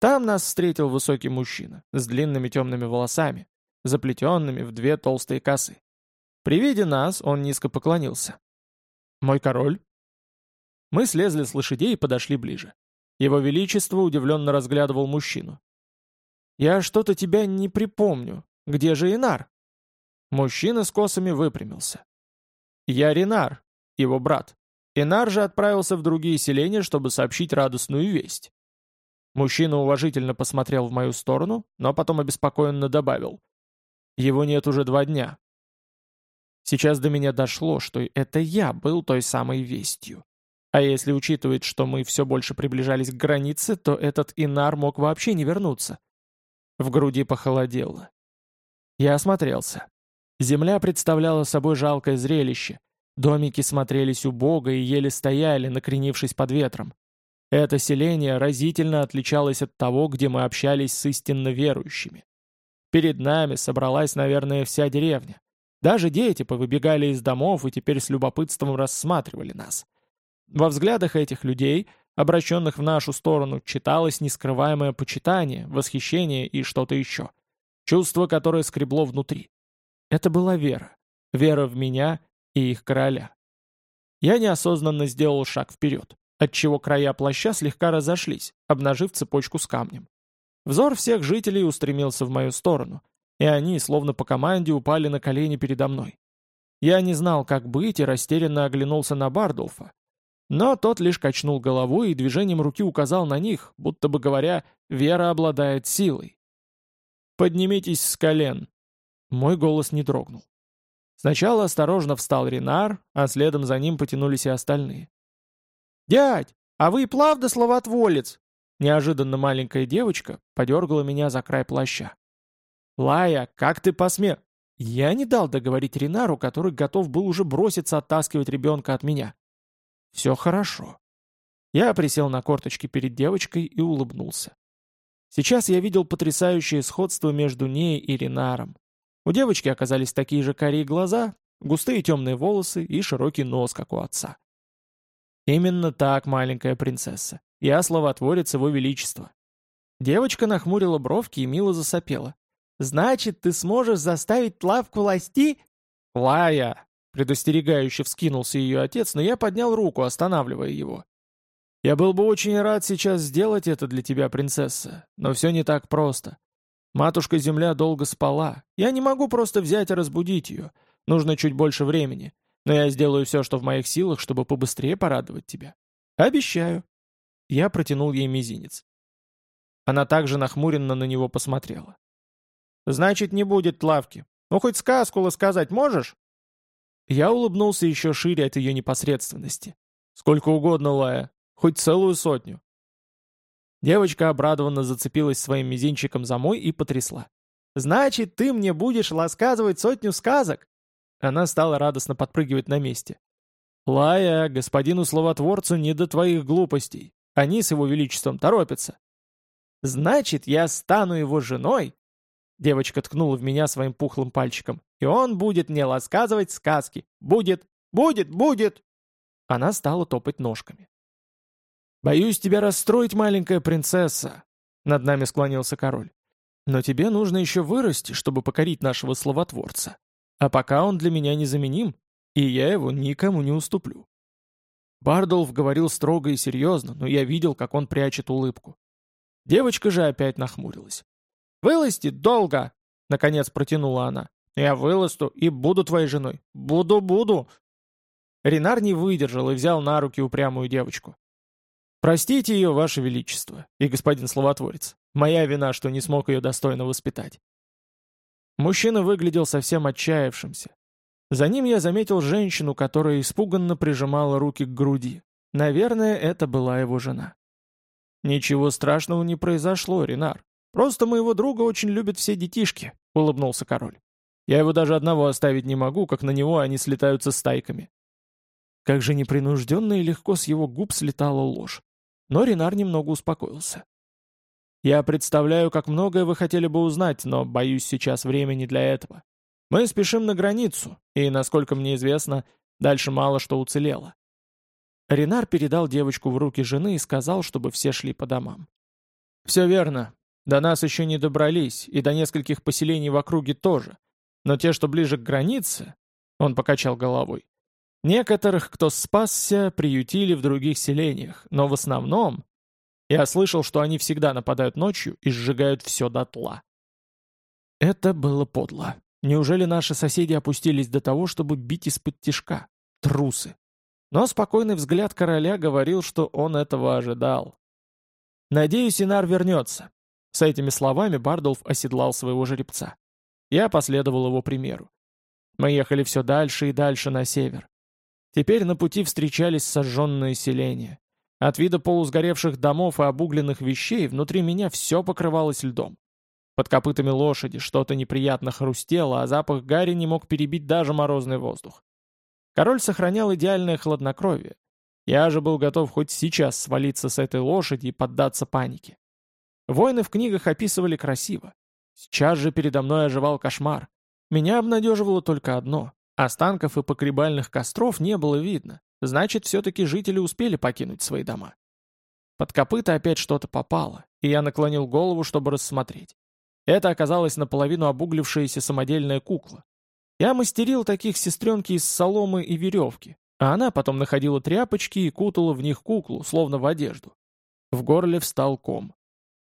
Там нас встретил высокий мужчина с длинными темными волосами, заплетенными в две толстые косы. При виде нас он низко поклонился. «Мой король?» Мы слезли с лошадей и подошли ближе. Его Величество удивленно разглядывал мужчину. «Я что-то тебя не припомню. Где же Инар?» Мужчина с косами выпрямился. «Я Ренар, его брат. Инар же отправился в другие селения, чтобы сообщить радостную весть». Мужчина уважительно посмотрел в мою сторону, но потом обеспокоенно добавил. Его нет уже два дня. Сейчас до меня дошло, что это я был той самой вестью. А если учитывать, что мы все больше приближались к границе, то этот Инар мог вообще не вернуться. В груди похолодело. Я осмотрелся. Земля представляла собой жалкое зрелище. Домики смотрелись убого и еле стояли, накренившись под ветром. Это селение разительно отличалось от того, где мы общались с истинно верующими. Перед нами собралась, наверное, вся деревня. Даже дети повыбегали из домов и теперь с любопытством рассматривали нас. Во взглядах этих людей, обращенных в нашу сторону, читалось нескрываемое почитание, восхищение и что-то еще. Чувство, которое скребло внутри. Это была вера. Вера в меня и их короля. Я неосознанно сделал шаг вперед, отчего края плаща слегка разошлись, обнажив цепочку с камнем. Взор всех жителей устремился в мою сторону, и они, словно по команде, упали на колени передо мной. Я не знал, как быть, и растерянно оглянулся на Бардулфа. Но тот лишь качнул головой и движением руки указал на них, будто бы говоря, «Вера обладает силой». «Поднимитесь с колен». Мой голос не дрогнул. Сначала осторожно встал Ренар, а следом за ним потянулись и остальные. «Дядь, а вы и плавда словотволец!» Неожиданно маленькая девочка подергала меня за край плаща. «Лая, как ты посме...» Я не дал договорить Ренару, который готов был уже броситься оттаскивать ребенка от меня. «Все хорошо». Я присел на корточки перед девочкой и улыбнулся. Сейчас я видел потрясающее сходство между ней и Ренаром. У девочки оказались такие же карие глаза, густые темные волосы и широкий нос, как у отца. Именно так, маленькая принцесса. Я словотворец его величества. Девочка нахмурила бровки и мило засопела. «Значит, ты сможешь заставить лавку ласти?» «Лая!» — предостерегающе вскинулся ее отец, но я поднял руку, останавливая его. «Я был бы очень рад сейчас сделать это для тебя, принцесса, но все не так просто. Матушка-Земля долго спала. Я не могу просто взять и разбудить ее. Нужно чуть больше времени. Но я сделаю все, что в моих силах, чтобы побыстрее порадовать тебя. Обещаю. Я протянул ей мизинец. Она также нахмуренно на него посмотрела. «Значит, не будет лавки. Ну, хоть сказку сказать можешь?» Я улыбнулся еще шире от ее непосредственности. «Сколько угодно, Лая. Хоть целую сотню. Девочка обрадованно зацепилась своим мизинчиком за мой и потрясла. «Значит, ты мне будешь рассказывать сотню сказок?» Она стала радостно подпрыгивать на месте. «Лая, господину словотворцу не до твоих глупостей. Они с его величеством торопятся». «Значит, я стану его женой?» Девочка ткнула в меня своим пухлым пальчиком. «И он будет мне рассказывать сказки. Будет, будет, будет!» Она стала топать ножками. «Боюсь тебя расстроить, маленькая принцесса», — над нами склонился король. «Но тебе нужно еще вырасти, чтобы покорить нашего словотворца. А пока он для меня незаменим, и я его никому не уступлю». Бардолф говорил строго и серьезно, но я видел, как он прячет улыбку. Девочка же опять нахмурилась. «Вылазти долго!» — наконец протянула она. «Я выласту и буду твоей женой. Буду, буду!» Ренар не выдержал и взял на руки упрямую девочку. Простите ее, Ваше Величество, и господин Словотворец. Моя вина, что не смог ее достойно воспитать. Мужчина выглядел совсем отчаявшимся. За ним я заметил женщину, которая испуганно прижимала руки к груди. Наверное, это была его жена. «Ничего страшного не произошло, Ренар. Просто моего друга очень любят все детишки», — улыбнулся король. «Я его даже одного оставить не могу, как на него они слетаются стайками». Как же непринужденно и легко с его губ слетала ложь. Но Ренар немного успокоился. «Я представляю, как многое вы хотели бы узнать, но, боюсь, сейчас времени для этого. Мы спешим на границу, и, насколько мне известно, дальше мало что уцелело». Ренар передал девочку в руки жены и сказал, чтобы все шли по домам. «Все верно. До нас еще не добрались, и до нескольких поселений в округе тоже. Но те, что ближе к границе...» Он покачал головой. Некоторых, кто спасся, приютили в других селениях, но в основном... Я слышал, что они всегда нападают ночью и сжигают все дотла. Это было подло. Неужели наши соседи опустились до того, чтобы бить из-под тишка? Трусы. Но спокойный взгляд короля говорил, что он этого ожидал. «Надеюсь, Инар вернется». С этими словами Бардолф оседлал своего жеребца. Я последовал его примеру. Мы ехали все дальше и дальше на север. Теперь на пути встречались сожженные селения. От вида полусгоревших домов и обугленных вещей внутри меня все покрывалось льдом. Под копытами лошади что-то неприятно хрустело, а запах гари не мог перебить даже морозный воздух. Король сохранял идеальное хладнокровие. Я же был готов хоть сейчас свалиться с этой лошади и поддаться панике. Войны в книгах описывали красиво. Сейчас же передо мной оживал кошмар. Меня обнадеживало только одно. Останков и погребальных костров не было видно. Значит, все-таки жители успели покинуть свои дома. Под копыта опять что-то попало, и я наклонил голову, чтобы рассмотреть. Это оказалась наполовину обуглившаяся самодельная кукла. Я мастерил таких сестренки из соломы и веревки, а она потом находила тряпочки и кутала в них куклу, словно в одежду. В горле встал ком.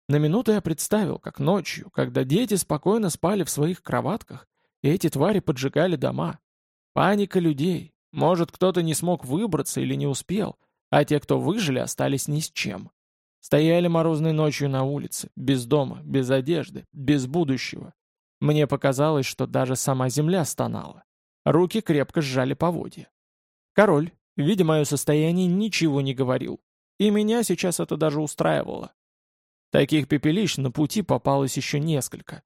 На минуту я представил, как ночью, когда дети спокойно спали в своих кроватках, эти твари поджигали дома. Паника людей. Может, кто-то не смог выбраться или не успел, а те, кто выжили, остались ни с чем. Стояли морозной ночью на улице, без дома, без одежды, без будущего. Мне показалось, что даже сама земля стонала. Руки крепко сжали поводья. Король, видя мое состояние, ничего не говорил. И меня сейчас это даже устраивало. Таких пепелищ на пути попалось еще несколько.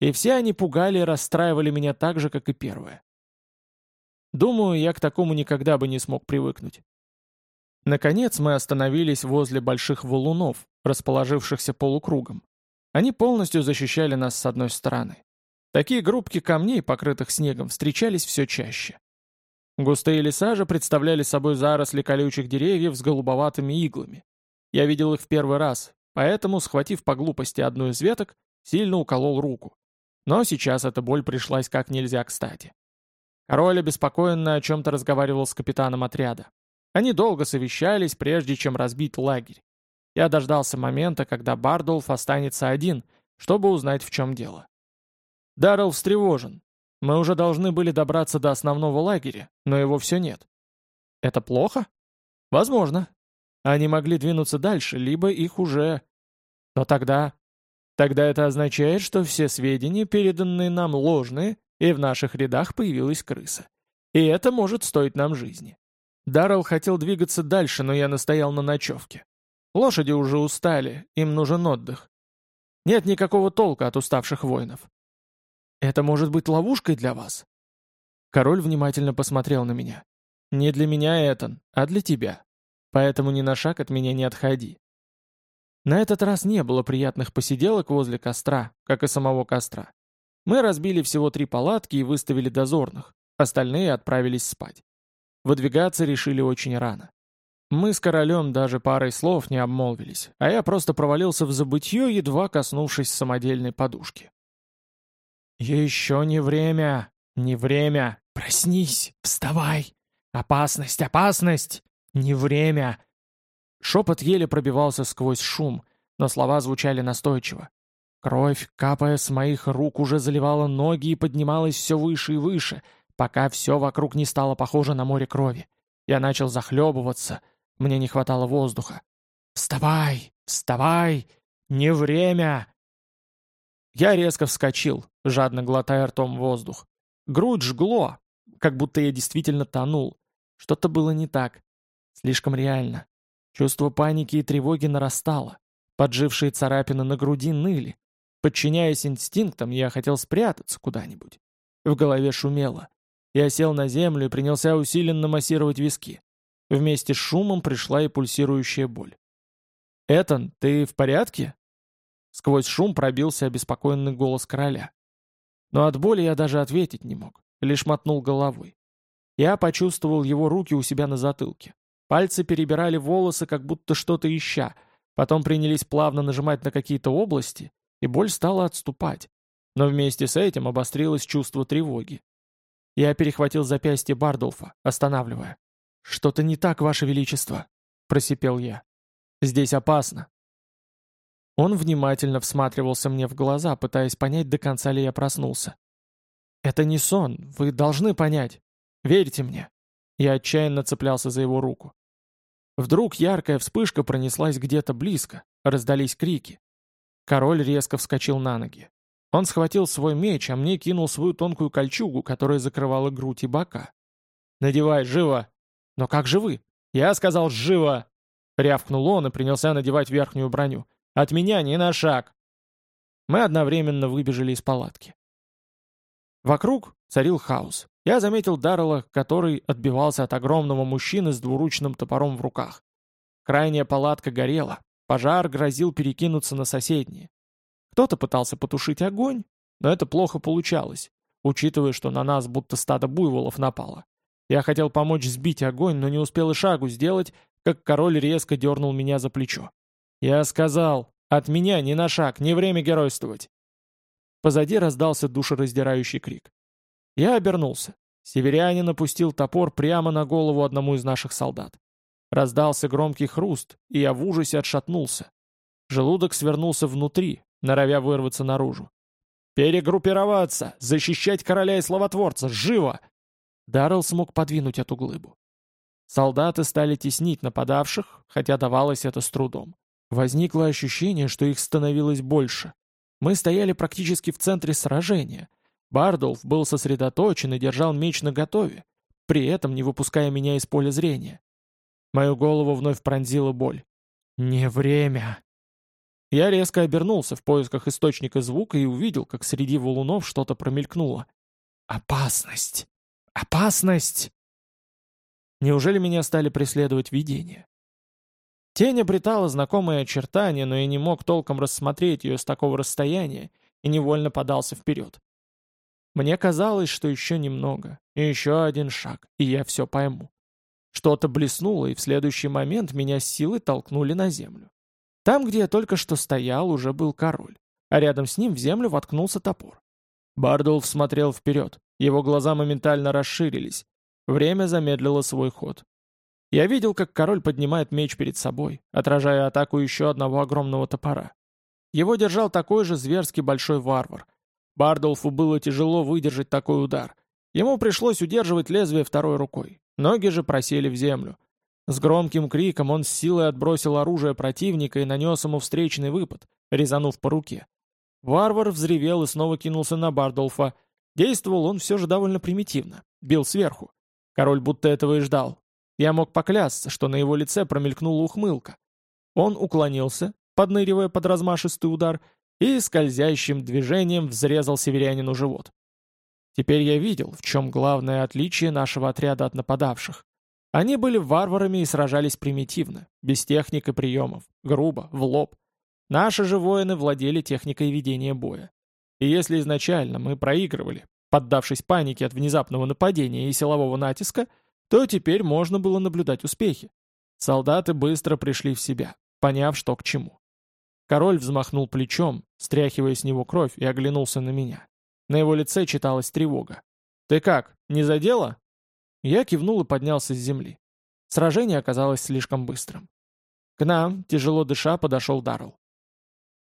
И все они пугали и расстраивали меня так же, как и первое. Думаю, я к такому никогда бы не смог привыкнуть. Наконец мы остановились возле больших валунов, расположившихся полукругом. Они полностью защищали нас с одной стороны. Такие группки камней, покрытых снегом, встречались все чаще. Густые леса же представляли собой заросли колючих деревьев с голубоватыми иглами. Я видел их в первый раз, Поэтому, схватив по глупости одну из веток, сильно уколол руку. Но сейчас эта боль пришлась как нельзя кстати. Король обеспокоенно о чем-то разговаривал с капитаном отряда. Они долго совещались, прежде чем разбить лагерь. Я дождался момента, когда Бардулф останется один, чтобы узнать, в чем дело. Даррелл встревожен. Мы уже должны были добраться до основного лагеря, но его все нет. Это плохо? Возможно. Они могли двинуться дальше, либо их уже... Но тогда... Тогда это означает, что все сведения, переданные нам, ложные, и в наших рядах появилась крыса. И это может стоить нам жизни. Даррелл хотел двигаться дальше, но я настоял на ночевке. Лошади уже устали, им нужен отдых. Нет никакого толка от уставших воинов. Это может быть ловушкой для вас? Король внимательно посмотрел на меня. Не для меня, Этан, а для тебя. Поэтому ни на шаг от меня не отходи. На этот раз не было приятных посиделок возле костра, как и самого костра. Мы разбили всего три палатки и выставили дозорных, остальные отправились спать. Выдвигаться решили очень рано. Мы с королем даже парой слов не обмолвились, а я просто провалился в забытье, едва коснувшись самодельной подушки. «Еще не время! Не время! Проснись! Вставай! Опасность! Опасность!» «Не время!» Шепот еле пробивался сквозь шум, но слова звучали настойчиво. Кровь, капая с моих рук, уже заливала ноги и поднималась все выше и выше, пока все вокруг не стало похоже на море крови. Я начал захлебываться, мне не хватало воздуха. «Вставай! Вставай! Не время!» Я резко вскочил, жадно глотая ртом воздух. Грудь жгло, как будто я действительно тонул. Что-то было не так. Слишком реально. Чувство паники и тревоги нарастало. Поджившие царапины на груди ныли. Подчиняясь инстинктам, я хотел спрятаться куда-нибудь. В голове шумело. Я сел на землю и принялся усиленно массировать виски. Вместе с шумом пришла и пульсирующая боль. «Этан, ты в порядке?» Сквозь шум пробился обеспокоенный голос короля. Но от боли я даже ответить не мог, лишь мотнул головой. Я почувствовал его руки у себя на затылке. Пальцы перебирали волосы, как будто что-то ища, потом принялись плавно нажимать на какие-то области, и боль стала отступать. Но вместе с этим обострилось чувство тревоги. Я перехватил запястье Бардулфа, останавливая. «Что-то не так, Ваше Величество», — просипел я. «Здесь опасно». Он внимательно всматривался мне в глаза, пытаясь понять, до конца ли я проснулся. «Это не сон, вы должны понять. Верьте мне». Я отчаянно цеплялся за его руку. Вдруг яркая вспышка пронеслась где-то близко, раздались крики. Король резко вскочил на ноги. Он схватил свой меч, а мне кинул свою тонкую кольчугу, которая закрывала грудь и бока. «Надевай, живо!» «Но как же вы?» «Я сказал, живо!» Рявкнул он и принялся надевать верхнюю броню. «От меня ни на шаг!» Мы одновременно выбежали из палатки. Вокруг Царил хаос. Я заметил Даррелла, который отбивался от огромного мужчины с двуручным топором в руках. Крайняя палатка горела. Пожар грозил перекинуться на соседние. Кто-то пытался потушить огонь, но это плохо получалось, учитывая, что на нас будто стадо буйволов напало. Я хотел помочь сбить огонь, но не успел и шагу сделать, как король резко дернул меня за плечо. Я сказал, от меня ни на шаг, не время геройствовать. Позади раздался душераздирающий крик. Я обернулся. Северянин опустил топор прямо на голову одному из наших солдат. Раздался громкий хруст, и я в ужасе отшатнулся. Желудок свернулся внутри, норовя вырваться наружу. «Перегруппироваться! Защищать короля и словотворца! Живо!» Даррелл смог подвинуть эту глыбу. Солдаты стали теснить нападавших, хотя давалось это с трудом. Возникло ощущение, что их становилось больше. Мы стояли практически в центре сражения. Бардолф был сосредоточен и держал меч наготове, при этом не выпуская меня из поля зрения. Мою голову вновь пронзила боль. «Не время!» Я резко обернулся в поисках источника звука и увидел, как среди валунов что-то промелькнуло. «Опасность! Опасность!» Неужели меня стали преследовать видения? Тень обретала знакомые очертания, но я не мог толком рассмотреть ее с такого расстояния и невольно подался вперед. Мне казалось, что еще немного, и еще один шаг, и я все пойму. Что-то блеснуло, и в следующий момент меня с силой толкнули на землю. Там, где я только что стоял, уже был король, а рядом с ним в землю воткнулся топор. Бардулф смотрел вперед, его глаза моментально расширились, Время замедлило свой ход. Я видел, как король поднимает меч перед собой, отражая атаку еще одного огромного топора. Его держал такой же зверски большой варвар. Бардолфу было тяжело выдержать такой удар. Ему пришлось удерживать лезвие второй рукой. Ноги же просели в землю. С громким криком он с силой отбросил оружие противника и нанес ему встречный выпад, резанув по руке. Варвар взревел и снова кинулся на Бардолфа. Действовал он все же довольно примитивно. Бил сверху. Король будто этого и ждал. Я мог поклясться, что на его лице промелькнула ухмылка. Он уклонился, подныривая под размашистый удар, и скользящим движением взрезал северянину живот. Теперь я видел, в чем главное отличие нашего отряда от нападавших. Они были варварами и сражались примитивно, без техник и приемов, грубо, в лоб. Наши же воины владели техникой ведения боя. И если изначально мы проигрывали, поддавшись панике от внезапного нападения и силового натиска, то теперь можно было наблюдать успехи. Солдаты быстро пришли в себя, поняв, что к чему. Король взмахнул плечом, стряхивая с него кровь, и оглянулся на меня. На его лице читалась тревога. «Ты как, не задело?» Я кивнул и поднялся с земли. Сражение оказалось слишком быстрым. К нам, тяжело дыша, подошел Даррелл.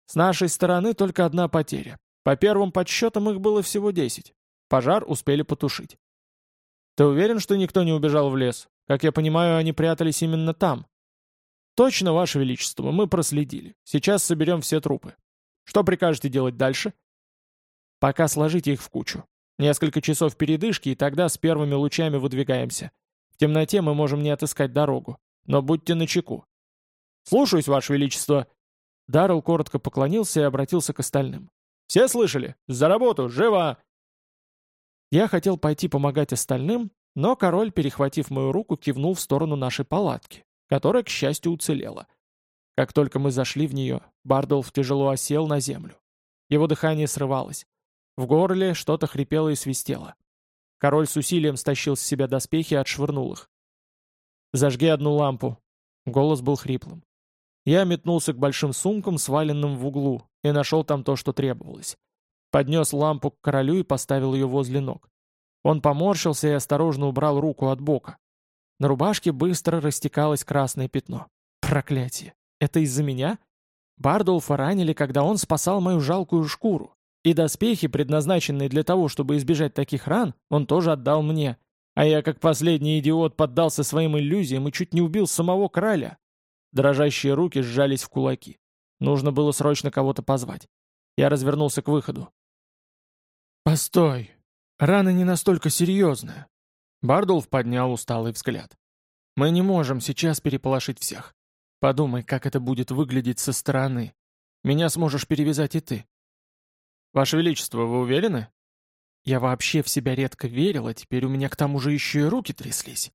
С нашей стороны только одна потеря. По первым подсчетам их было всего десять. Пожар успели потушить. «Ты уверен, что никто не убежал в лес? Как я понимаю, они прятались именно там». «Точно, Ваше Величество, мы проследили. Сейчас соберем все трупы. Что прикажете делать дальше?» «Пока сложите их в кучу. Несколько часов передышки, и тогда с первыми лучами выдвигаемся. В темноте мы можем не отыскать дорогу. Но будьте начеку». «Слушаюсь, Ваше Величество!» Даррелл коротко поклонился и обратился к остальным. «Все слышали? За работу! Живо!» Я хотел пойти помогать остальным, но король, перехватив мою руку, кивнул в сторону нашей палатки, которая, к счастью, уцелела. Как только мы зашли в нее, Бардолф тяжело осел на землю. Его дыхание срывалось. В горле что-то хрипело и свистело. Король с усилием стащил с себя доспехи и отшвырнул их. «Зажги одну лампу». Голос был хриплым. Я метнулся к большим сумкам, сваленным в углу, и нашел там то, что требовалось. Поднес лампу к королю и поставил ее возле ног. Он поморщился и осторожно убрал руку от бока. На рубашке быстро растекалось красное пятно. Проклятие! Это из-за меня? Бардулфа ранили, когда он спасал мою жалкую шкуру. И доспехи, предназначенные для того, чтобы избежать таких ран, он тоже отдал мне. А я, как последний идиот, поддался своим иллюзиям и чуть не убил самого короля. Дрожащие руки сжались в кулаки. Нужно было срочно кого-то позвать. Я развернулся к выходу. «Постой! Рана не настолько серьезная!» Бардулф поднял усталый взгляд. «Мы не можем сейчас переполошить всех. Подумай, как это будет выглядеть со стороны. Меня сможешь перевязать и ты». «Ваше Величество, вы уверены?» Я вообще в себя редко верил, а теперь у меня к тому же еще и руки тряслись.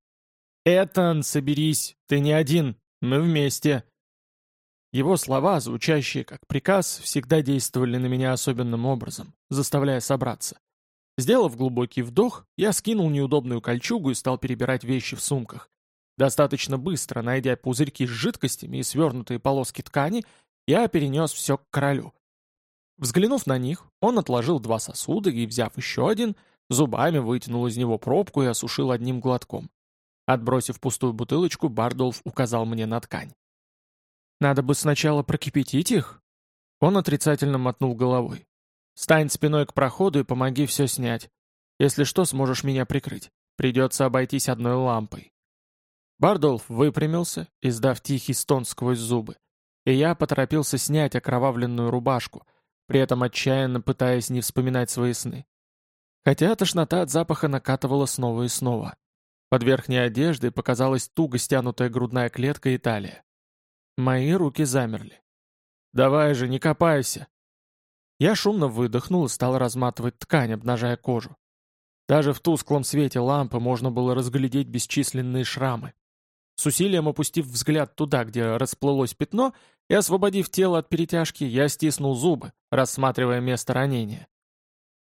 «Этан, соберись! Ты не один! Мы вместе!» Его слова, звучащие как приказ, всегда действовали на меня особенным образом, заставляя собраться. Сделав глубокий вдох, я скинул неудобную кольчугу и стал перебирать вещи в сумках. Достаточно быстро, найдя пузырьки с жидкостями и свернутые полоски ткани, я перенес все к королю. Взглянув на них, он отложил два сосуда и, взяв еще один, зубами вытянул из него пробку и осушил одним глотком. Отбросив пустую бутылочку, Бардолф указал мне на ткань. «Надо бы сначала прокипятить их?» Он отрицательно мотнул головой. «Стань спиной к проходу и помоги все снять. Если что, сможешь меня прикрыть. Придется обойтись одной лампой». Бардолф выпрямился, издав тихий стон сквозь зубы, и я поторопился снять окровавленную рубашку, при этом отчаянно пытаясь не вспоминать свои сны. Хотя тошнота от запаха накатывала снова и снова. Под верхней одеждой показалась туго стянутая грудная клетка и талия. Мои руки замерли. «Давай же, не копайся!» Я шумно выдохнул и стал разматывать ткань, обнажая кожу. Даже в тусклом свете лампы можно было разглядеть бесчисленные шрамы. С усилием опустив взгляд туда, где расплылось пятно, и освободив тело от перетяжки, я стиснул зубы, рассматривая место ранения.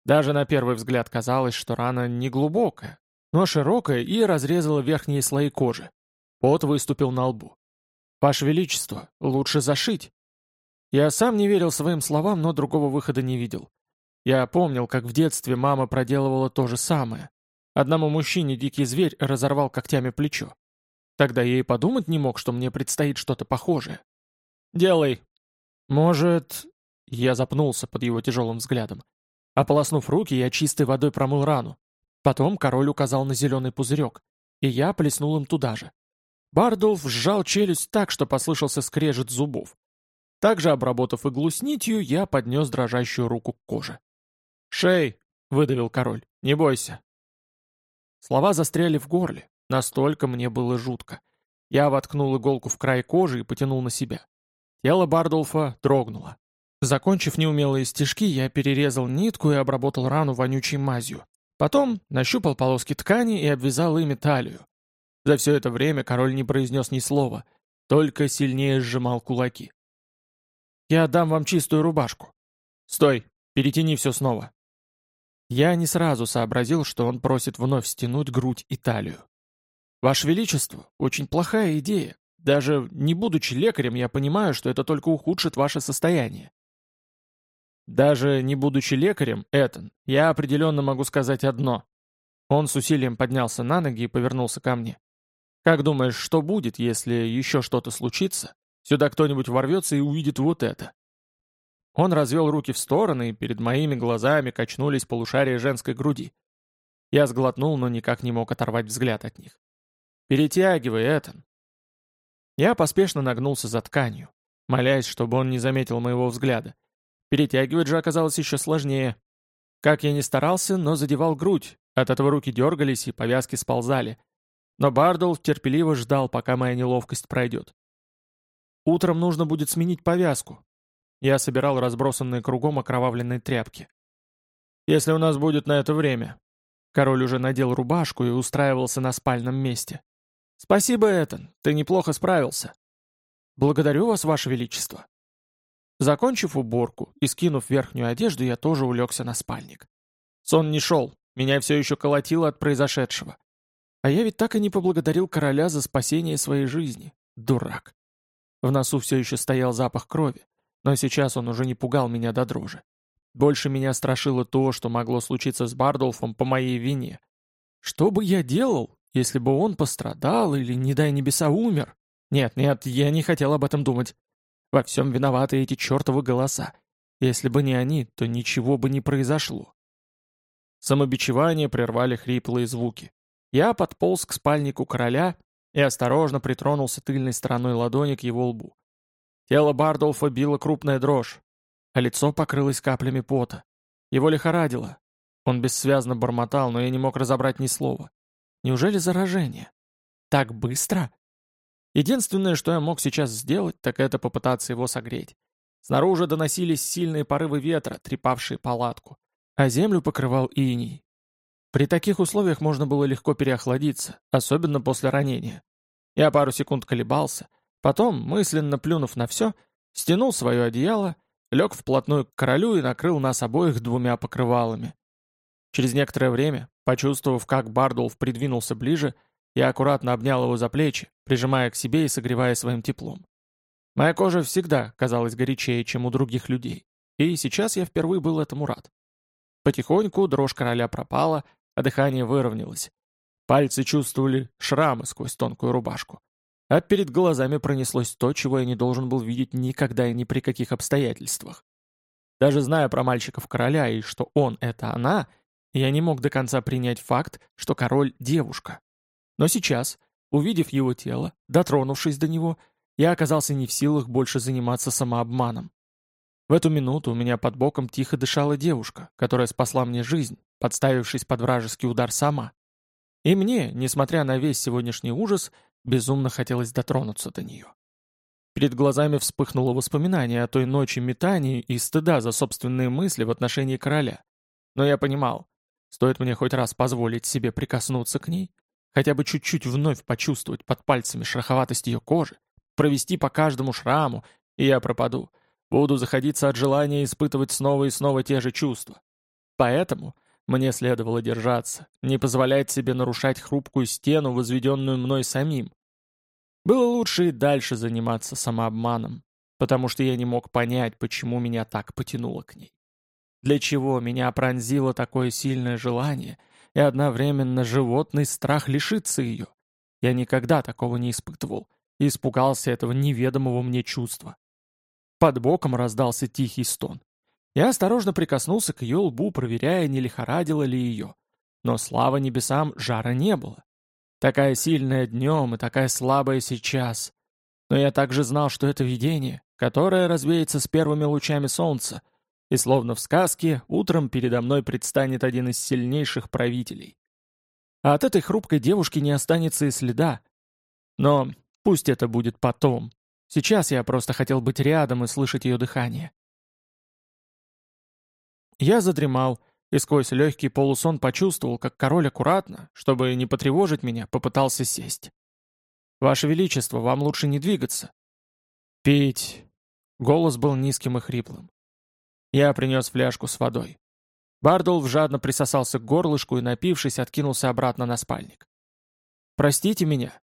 Даже на первый взгляд казалось, что рана не глубокая, но широкая и разрезала верхние слои кожи. Пот выступил на лбу. «Ваше Величество, лучше зашить!» Я сам не верил своим словам, но другого выхода не видел. Я помнил, как в детстве мама проделывала то же самое. Одному мужчине дикий зверь разорвал когтями плечо. Тогда я и подумать не мог, что мне предстоит что-то похожее. «Делай!» «Может...» Я запнулся под его тяжелым взглядом. Ополоснув руки, я чистой водой промыл рану. Потом король указал на зеленый пузырек, и я плеснул им туда же. Бардулф сжал челюсть так, что послышался скрежет зубов. Также, обработав иглу с нитью, я поднес дрожащую руку к коже. «Шей!» — выдавил король. «Не бойся!» Слова застряли в горле, Настолько мне было жутко. Я воткнул иголку в край кожи и потянул на себя. Тело Бардулфа дрогнуло. Закончив неумелые стежки, я перерезал нитку и обработал рану вонючей мазью. Потом нащупал полоски ткани и обвязал ими талию. За все это время король не произнес ни слова, только сильнее сжимал кулаки. «Я дам вам чистую рубашку». «Стой! Перетяни все снова». Я не сразу сообразил, что он просит вновь стянуть грудь и талию. «Ваше Величество, очень плохая идея. Даже не будучи лекарем, я понимаю, что это только ухудшит ваше состояние». «Даже не будучи лекарем, Этан, я определенно могу сказать одно». Он с усилием поднялся на ноги и повернулся ко мне. «Как думаешь, что будет, если еще что-то случится? Сюда кто-нибудь ворвется и увидит вот это?» Он развел руки в стороны, и перед моими глазами качнулись полушария женской груди. Я сглотнул, но никак не мог оторвать взгляд от них. «Перетягивай, Этан!» Я поспешно нагнулся за тканью, молясь, чтобы он не заметил моего взгляда. Перетягивать же оказалось еще сложнее. Как я ни старался, но задевал грудь, от этого руки дергались и повязки сползали. Но Бардолф терпеливо ждал, пока моя неловкость пройдет. Утром нужно будет сменить повязку. Я собирал разбросанные кругом окровавленные тряпки. Если у нас будет на это время. Король уже надел рубашку и устраивался на спальном месте. «Спасибо, Этан, ты неплохо справился». «Благодарю вас, Ваше Величество». Закончив уборку и скинув верхнюю одежду, я тоже улегся на спальник. Сон не шел, меня все еще колотило от произошедшего. А я ведь так и не поблагодарил короля за спасение своей жизни. Дурак. В носу все еще стоял запах крови, но сейчас он уже не пугал меня до дрожи. Больше меня страшило то, что могло случиться с Бардолфом по моей вине. Что бы я делал, если бы он пострадал или, не дай небеса, умер. Нет, нет, я не хотел об этом думать. Во всем виноваты эти чертовы голоса. Если бы не они, то ничего бы не произошло. Самобичевание прервали хриплые звуки. Я подполз к спальнику короля и осторожно притронулся тыльной стороной ладони к его лбу. Тело Бардолфа било крупная дрожь, а лицо покрылось каплями пота. Его лихорадило. Он бессвязно бормотал, но я не мог разобрать ни слова. Неужели заражение? Так быстро? Единственное, что я мог сейчас сделать, так это попытаться его согреть. Снаружи доносились сильные порывы ветра, трепавшие палатку. а землю покрывал иней. При таких условиях можно было легко переохладиться, особенно после ранения. Я пару секунд колебался, потом, мысленно плюнув на все, стянул свое одеяло, лег вплотную к королю и накрыл нас обоих двумя покрывалами. Через некоторое время, почувствовав, как Бардулф придвинулся ближе, я аккуратно обнял его за плечи, прижимая к себе и согревая своим теплом. Моя кожа всегда казалась горячее, чем у других людей, и сейчас я впервые был этому рад. Потихоньку дрожь короля пропала, а дыхание выровнялось. Пальцы чувствовали шрамы сквозь тонкую рубашку. А перед глазами пронеслось то, чего я не должен был видеть никогда и ни при каких обстоятельствах. Даже зная про мальчиков короля и что он — это она, я не мог до конца принять факт, что король — девушка. Но сейчас, увидев его тело, дотронувшись до него, я оказался не в силах больше заниматься самообманом. В эту минуту у меня под боком тихо дышала девушка, которая спасла мне жизнь, подставившись под вражеский удар сама. И мне, несмотря на весь сегодняшний ужас, безумно хотелось дотронуться до нее. Перед глазами вспыхнуло воспоминание о той ночи метаний и стыда за собственные мысли в отношении короля. Но я понимал, стоит мне хоть раз позволить себе прикоснуться к ней, хотя бы чуть-чуть вновь почувствовать под пальцами шероховатость ее кожи, провести по каждому шраму, и я пропаду. Буду заходиться от желания испытывать снова и снова те же чувства. Поэтому мне следовало держаться, не позволять себе нарушать хрупкую стену, возведенную мной самим. Было лучше и дальше заниматься самообманом, потому что я не мог понять, почему меня так потянуло к ней. Для чего меня пронзило такое сильное желание — и одновременно животный страх лишиться ее. Я никогда такого не испытывал и испугался этого неведомого мне чувства. Под боком раздался тихий стон. Я осторожно прикоснулся к ее лбу, проверяя, не лихорадило ли ее. Но, слава небесам, жара не было. Такая сильная днем и такая слабая сейчас. Но я также знал, что это видение, которое развеется с первыми лучами солнца, и словно в сказке, утром передо мной предстанет один из сильнейших правителей. А от этой хрупкой девушки не останется и следа. Но пусть это будет потом. Сейчас я просто хотел быть рядом и слышать ее дыхание. Я задремал, и сквозь легкий полусон почувствовал, как король аккуратно, чтобы не потревожить меня, попытался сесть. «Ваше Величество, вам лучше не двигаться». «Пить...» Голос был низким и хриплым. Я принес фляжку с водой. Бардулф жадно присосался к горлышку и, напившись, откинулся обратно на спальник. «Простите меня».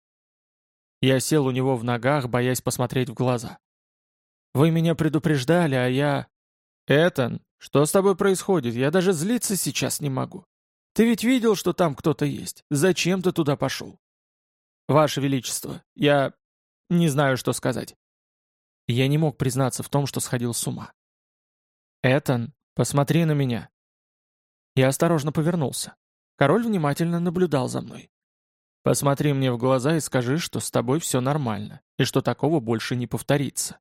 Я сел у него в ногах, боясь посмотреть в глаза. «Вы меня предупреждали, а я...» «Этан, что с тобой происходит? Я даже злиться сейчас не могу. Ты ведь видел, что там кто-то есть. Зачем ты туда пошел?» «Ваше Величество, я... не знаю, что сказать». Я не мог признаться в том, что сходил с ума. «Этан, посмотри на меня!» Я осторожно повернулся. Король внимательно наблюдал за мной. «Посмотри мне в глаза и скажи, что с тобой все нормально, и что такого больше не повторится».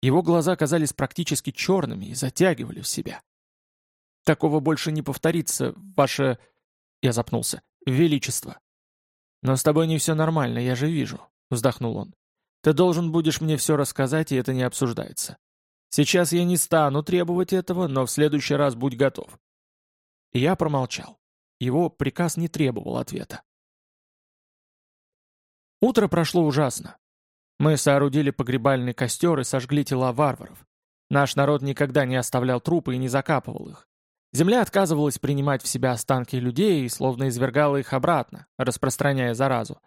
Его глаза казались практически черными и затягивали в себя. «Такого больше не повторится, ваше...» Я запнулся. «Величество». «Но с тобой не все нормально, я же вижу», — вздохнул он. «Ты должен будешь мне все рассказать, и это не обсуждается. Сейчас я не стану требовать этого, но в следующий раз будь готов». И я промолчал. Его приказ не требовал ответа. Утро прошло ужасно. Мы соорудили погребальный костер и сожгли тела варваров. Наш народ никогда не оставлял трупы и не закапывал их. Земля отказывалась принимать в себя останки людей и словно извергала их обратно, распространяя заразу.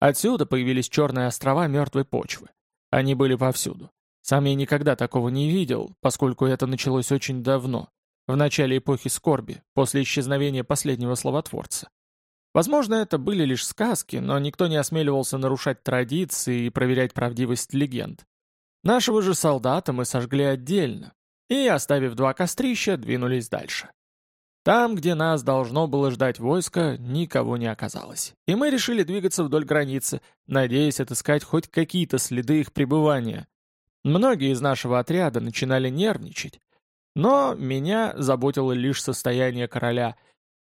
Отсюда появились черные острова мертвой почвы. Они были повсюду. Сам я никогда такого не видел, поскольку это началось очень давно, в начале эпохи скорби, после исчезновения последнего словотворца. Возможно, это были лишь сказки, но никто не осмеливался нарушать традиции и проверять правдивость легенд. Нашего же солдата мы сожгли отдельно, и, оставив два кострища, двинулись дальше. Там, где нас должно было ждать войско, никого не оказалось. И мы решили двигаться вдоль границы, надеясь отыскать хоть какие-то следы их пребывания, Многие из нашего отряда начинали нервничать, но меня заботило лишь состояние короля.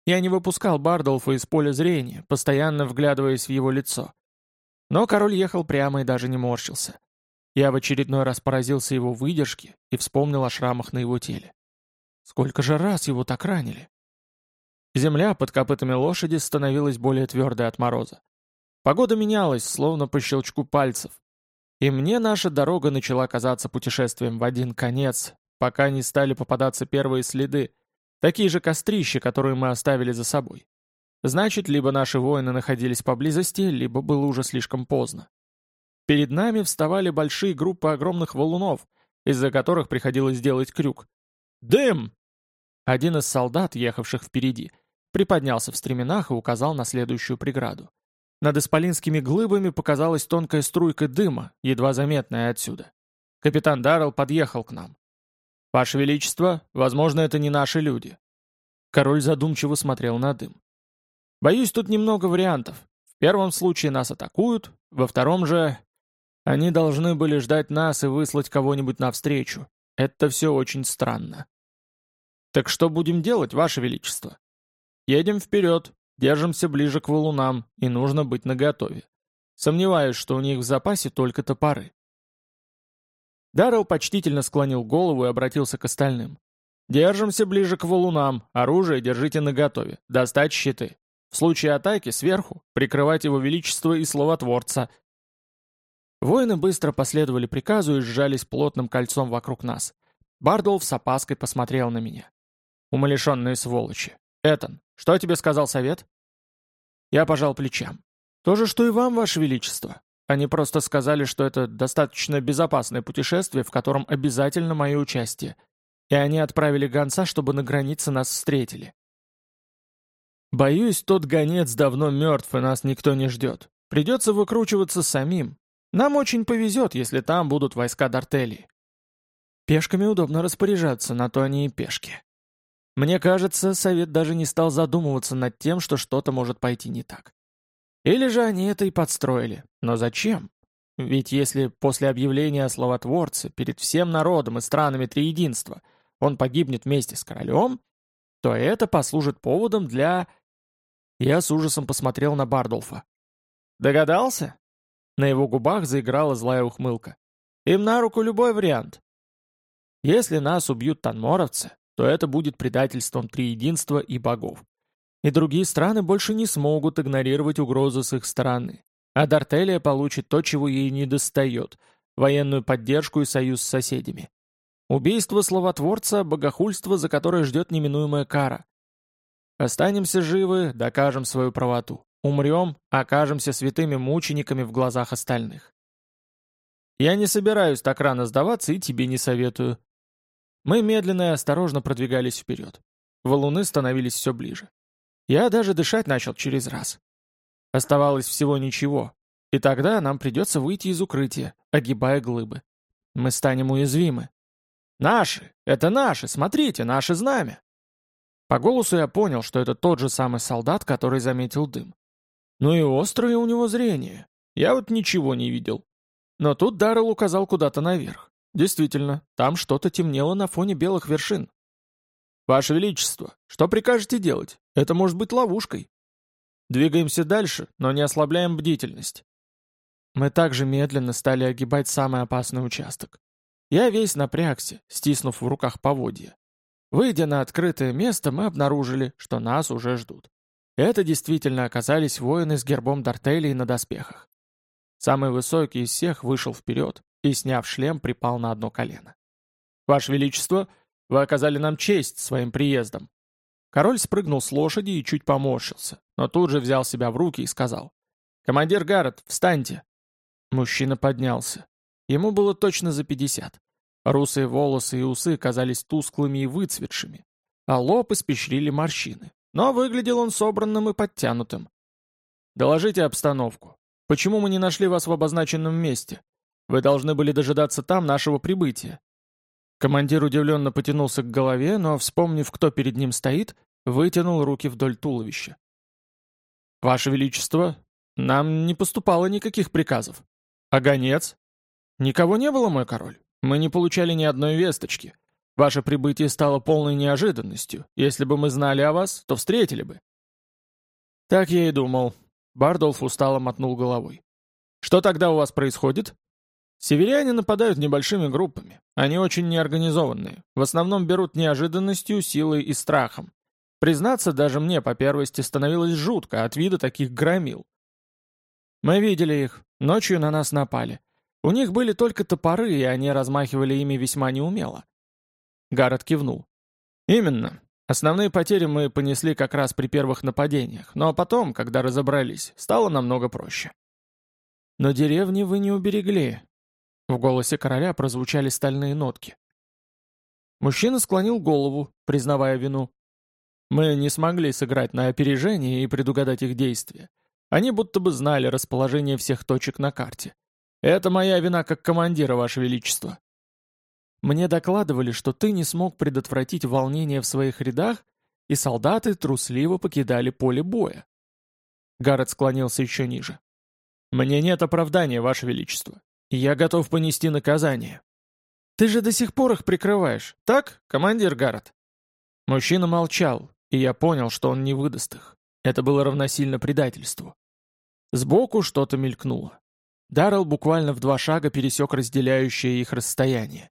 Я не выпускал Бардолфа из поля зрения, постоянно вглядываясь в его лицо. Но король ехал прямо и даже не морщился. Я в очередной раз поразился его выдержке и вспомнил о шрамах на его теле. Сколько же раз его так ранили? Земля под копытами лошади становилась более твердой от мороза. Погода менялась, словно по щелчку пальцев. И мне наша дорога начала казаться путешествием в один конец, пока не стали попадаться первые следы, такие же кострища, которые мы оставили за собой. Значит, либо наши воины находились поблизости, либо было уже слишком поздно. Перед нами вставали большие группы огромных валунов, из-за которых приходилось делать крюк. «Дым!» Один из солдат, ехавших впереди, приподнялся в стременах и указал на следующую преграду. Над исполинскими глыбами показалась тонкая струйка дыма, едва заметная отсюда. Капитан Даррелл подъехал к нам. «Ваше Величество, возможно, это не наши люди». Король задумчиво смотрел на дым. «Боюсь, тут немного вариантов. В первом случае нас атакуют, во втором же... Они должны были ждать нас и выслать кого-нибудь навстречу. Это все очень странно». «Так что будем делать, Ваше Величество?» «Едем вперед, Держимся ближе к валунам, и нужно быть наготове. Сомневаюсь, что у них в запасе только топоры. Даррелл почтительно склонил голову и обратился к остальным. «Держимся ближе к валунам, оружие держите наготове, достать щиты. В случае атаки сверху прикрывать его величество и словотворца». Воины быстро последовали приказу и сжались плотным кольцом вокруг нас. Бардолф с опаской посмотрел на меня. Умалишенные сволочи. «Этан, что тебе сказал совет?» Я пожал плечам. «То же, что и вам, Ваше Величество. Они просто сказали, что это достаточно безопасное путешествие, в котором обязательно мое участие. И они отправили гонца, чтобы на границе нас встретили». «Боюсь, тот гонец давно мертв, и нас никто не ждет. Придется выкручиваться самим. Нам очень повезет, если там будут войска Дартелии. Пешками удобно распоряжаться, на то они и пешки. Мне кажется, совет даже не стал задумываться над тем, что что-то может пойти не так. Или же они это и подстроили. Но зачем? Ведь если после объявления о словотворце перед всем народом и странами Триединства он погибнет вместе с королем, то это послужит поводом для... Я с ужасом посмотрел на Бардолфа. «Догадался?» На его губах заиграла злая ухмылка. «Им на руку любой вариант. Если нас убьют танморовцы, то это будет предательством триединства и богов. И другие страны больше не смогут игнорировать угрозы с их стороны. А Дартелия получит то, чего ей не достает – военную поддержку и союз с соседями. Убийство словотворца – богохульство, за которое ждет неминуемая кара. Останемся живы, докажем свою правоту. Умрем, окажемся святыми мучениками в глазах остальных. Я не собираюсь так рано сдаваться и тебе не советую. Мы медленно и осторожно продвигались вперед. Валуны становились все ближе. Я даже дышать начал через раз. Оставалось всего ничего, и тогда нам придется выйти из укрытия, огибая глыбы. Мы станем уязвимы. «Наши! Это наши! Смотрите, наше знамя!» По голосу я понял, что это тот же самый солдат, который заметил дым. Ну и острое у него зрение. Я вот ничего не видел. Но тут Даррелл указал куда-то наверх. Действительно, там что-то темнело на фоне белых вершин. «Ваше Величество, что прикажете делать? Это может быть ловушкой». Двигаемся дальше, но не ослабляем бдительность. Мы также медленно стали огибать самый опасный участок. Я весь напрягся, стиснув в руках поводья. Выйдя на открытое место, мы обнаружили, что нас уже ждут. Это действительно оказались воины с гербом Дартелии на доспехах. Самый высокий из всех вышел вперед, и, сняв шлем, припал на одно колено. «Ваше Величество, вы оказали нам честь своим приездом». Король спрыгнул с лошади и чуть поморщился, но тут же взял себя в руки и сказал. «Командир Гаррет, встаньте!» Мужчина поднялся. Ему было точно за пятьдесят. Русые волосы и усы казались тусклыми и выцветшими, а лоб испещрили морщины. Но выглядел он собранным и подтянутым. «Доложите обстановку. Почему мы не нашли вас в обозначенном месте? Вы должны были дожидаться там нашего прибытия». Командир удивленно потянулся к голове, но, вспомнив, кто перед ним стоит, вытянул руки вдоль туловища. «Ваше Величество, нам не поступало никаких приказов. А гонец? Никого не было, мой король. Мы не получали ни одной весточки. Ваше прибытие стало полной неожиданностью. Если бы мы знали о вас, то встретили бы». «Так я и думал». Бардолф устало мотнул головой. «Что тогда у вас происходит?» Северяне нападают небольшими группами. Они очень неорганизованные. В основном берут неожиданностью, силой и страхом. Признаться, даже мне по первости становилось жутко от вида таких громил. Мы видели их. Ночью на нас напали. У них были только топоры, и они размахивали ими весьма неумело. Гаррет кивнул. «Именно. Основные потери мы понесли как раз при первых нападениях, но потом, когда разобрались, стало намного проще. «Но деревни вы не уберегли». В голосе короля прозвучали стальные нотки. Мужчина склонил голову, признавая вину. «Мы не смогли сыграть на опережение и предугадать их действия. Они будто бы знали расположение всех точек на карте. Это моя вина как командира, Ваше Величество». Мне докладывали, что ты не смог предотвратить волнение в своих рядах, и солдаты трусливо покидали поле боя. Гаррет склонился еще ниже. «Мне нет оправдания, Ваше Величество. Я готов понести наказание». «Ты же до сих пор их прикрываешь, так, командир Гаррет?» Мужчина молчал, и я понял, что он не выдаст их. Это было равносильно предательству. Сбоку что-то мелькнуло. Даррелл буквально в два шага пересек разделяющее их расстояние.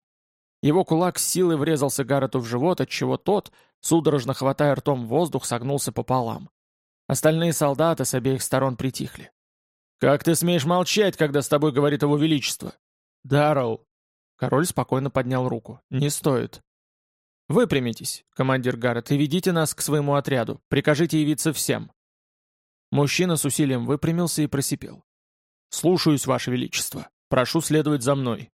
Его кулак с силой врезался Гаррету в живот, отчего тот, судорожно хватая ртом воздух, согнулся пополам. Остальные солдаты с обеих сторон притихли. «Как ты смеешь молчать, когда с тобой говорит его величество?» «Дарроу!» Король спокойно поднял руку. «Не стоит». «Выпрямитесь, командир Гаррет, и ведите нас к своему отряду. Прикажите явиться всем». Мужчина с усилием выпрямился и просипел. «Слушаюсь, Ваше Величество. Прошу следовать за мной».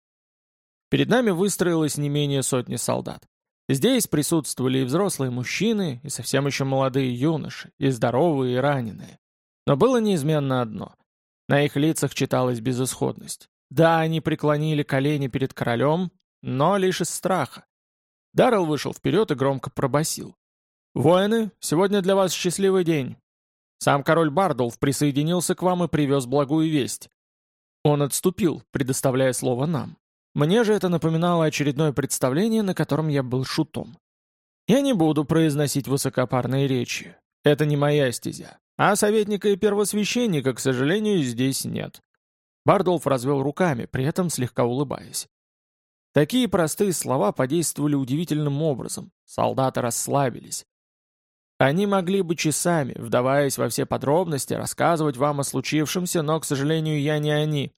Перед нами выстроилось не менее сотни солдат. Здесь присутствовали и взрослые мужчины, и совсем еще молодые юноши, и здоровые, и раненые. Но было неизменно одно. На их лицах читалась безысходность. Да, они преклонили колени перед королем, но лишь из страха. Даррелл вышел вперед и громко пробасил. «Воины, сегодня для вас счастливый день. Сам король Бардулф присоединился к вам и привез благую весть. Он отступил, предоставляя слово нам. Мне же это напоминало очередное представление, на котором я был шутом. Я не буду произносить высокопарные речи. Это не моя стезя. А советника и первосвященника, к сожалению, здесь нет. Бардолф развел руками, при этом слегка улыбаясь. Такие простые слова подействовали удивительным образом. Солдаты расслабились. Они могли бы часами, вдаваясь во все подробности, рассказывать вам о случившемся, но, к сожалению, я не они.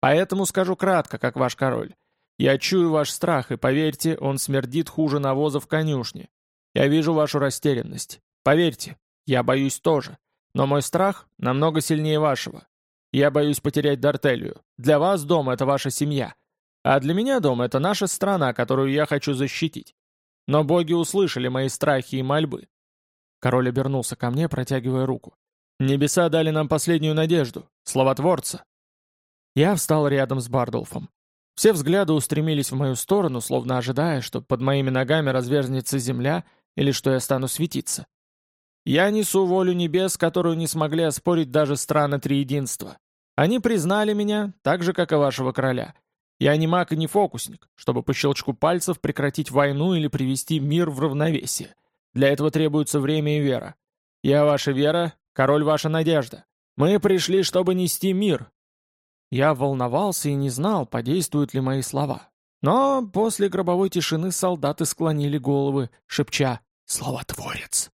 Поэтому скажу кратко, как ваш король. Я чую ваш страх, и поверьте, он смердит хуже навоза в конюшне. Я вижу вашу растерянность. Поверьте, я боюсь тоже. Но мой страх намного сильнее вашего. Я боюсь потерять Дартелью. Для вас дом — это ваша семья. А для меня дом — это наша страна, которую я хочу защитить. Но боги услышали мои страхи и мольбы. Король обернулся ко мне, протягивая руку. Небеса дали нам последнюю надежду, словотворца. Я встал рядом с Бардолфом. Все взгляды устремились в мою сторону, словно ожидая, что под моими ногами разверзнется земля или что я стану светиться. Я несу волю небес, которую не смогли оспорить даже страны Триединства. Они признали меня, так же, как и вашего короля. Я не маг и не фокусник, чтобы по щелчку пальцев прекратить войну или привести мир в равновесие. Для этого требуется время и вера. Я ваша вера, король ваша надежда. Мы пришли, чтобы нести мир, я волновался и не знал, подействуют ли мои слова. Но после гробовой тишины солдаты склонили головы, шепча «Словотворец».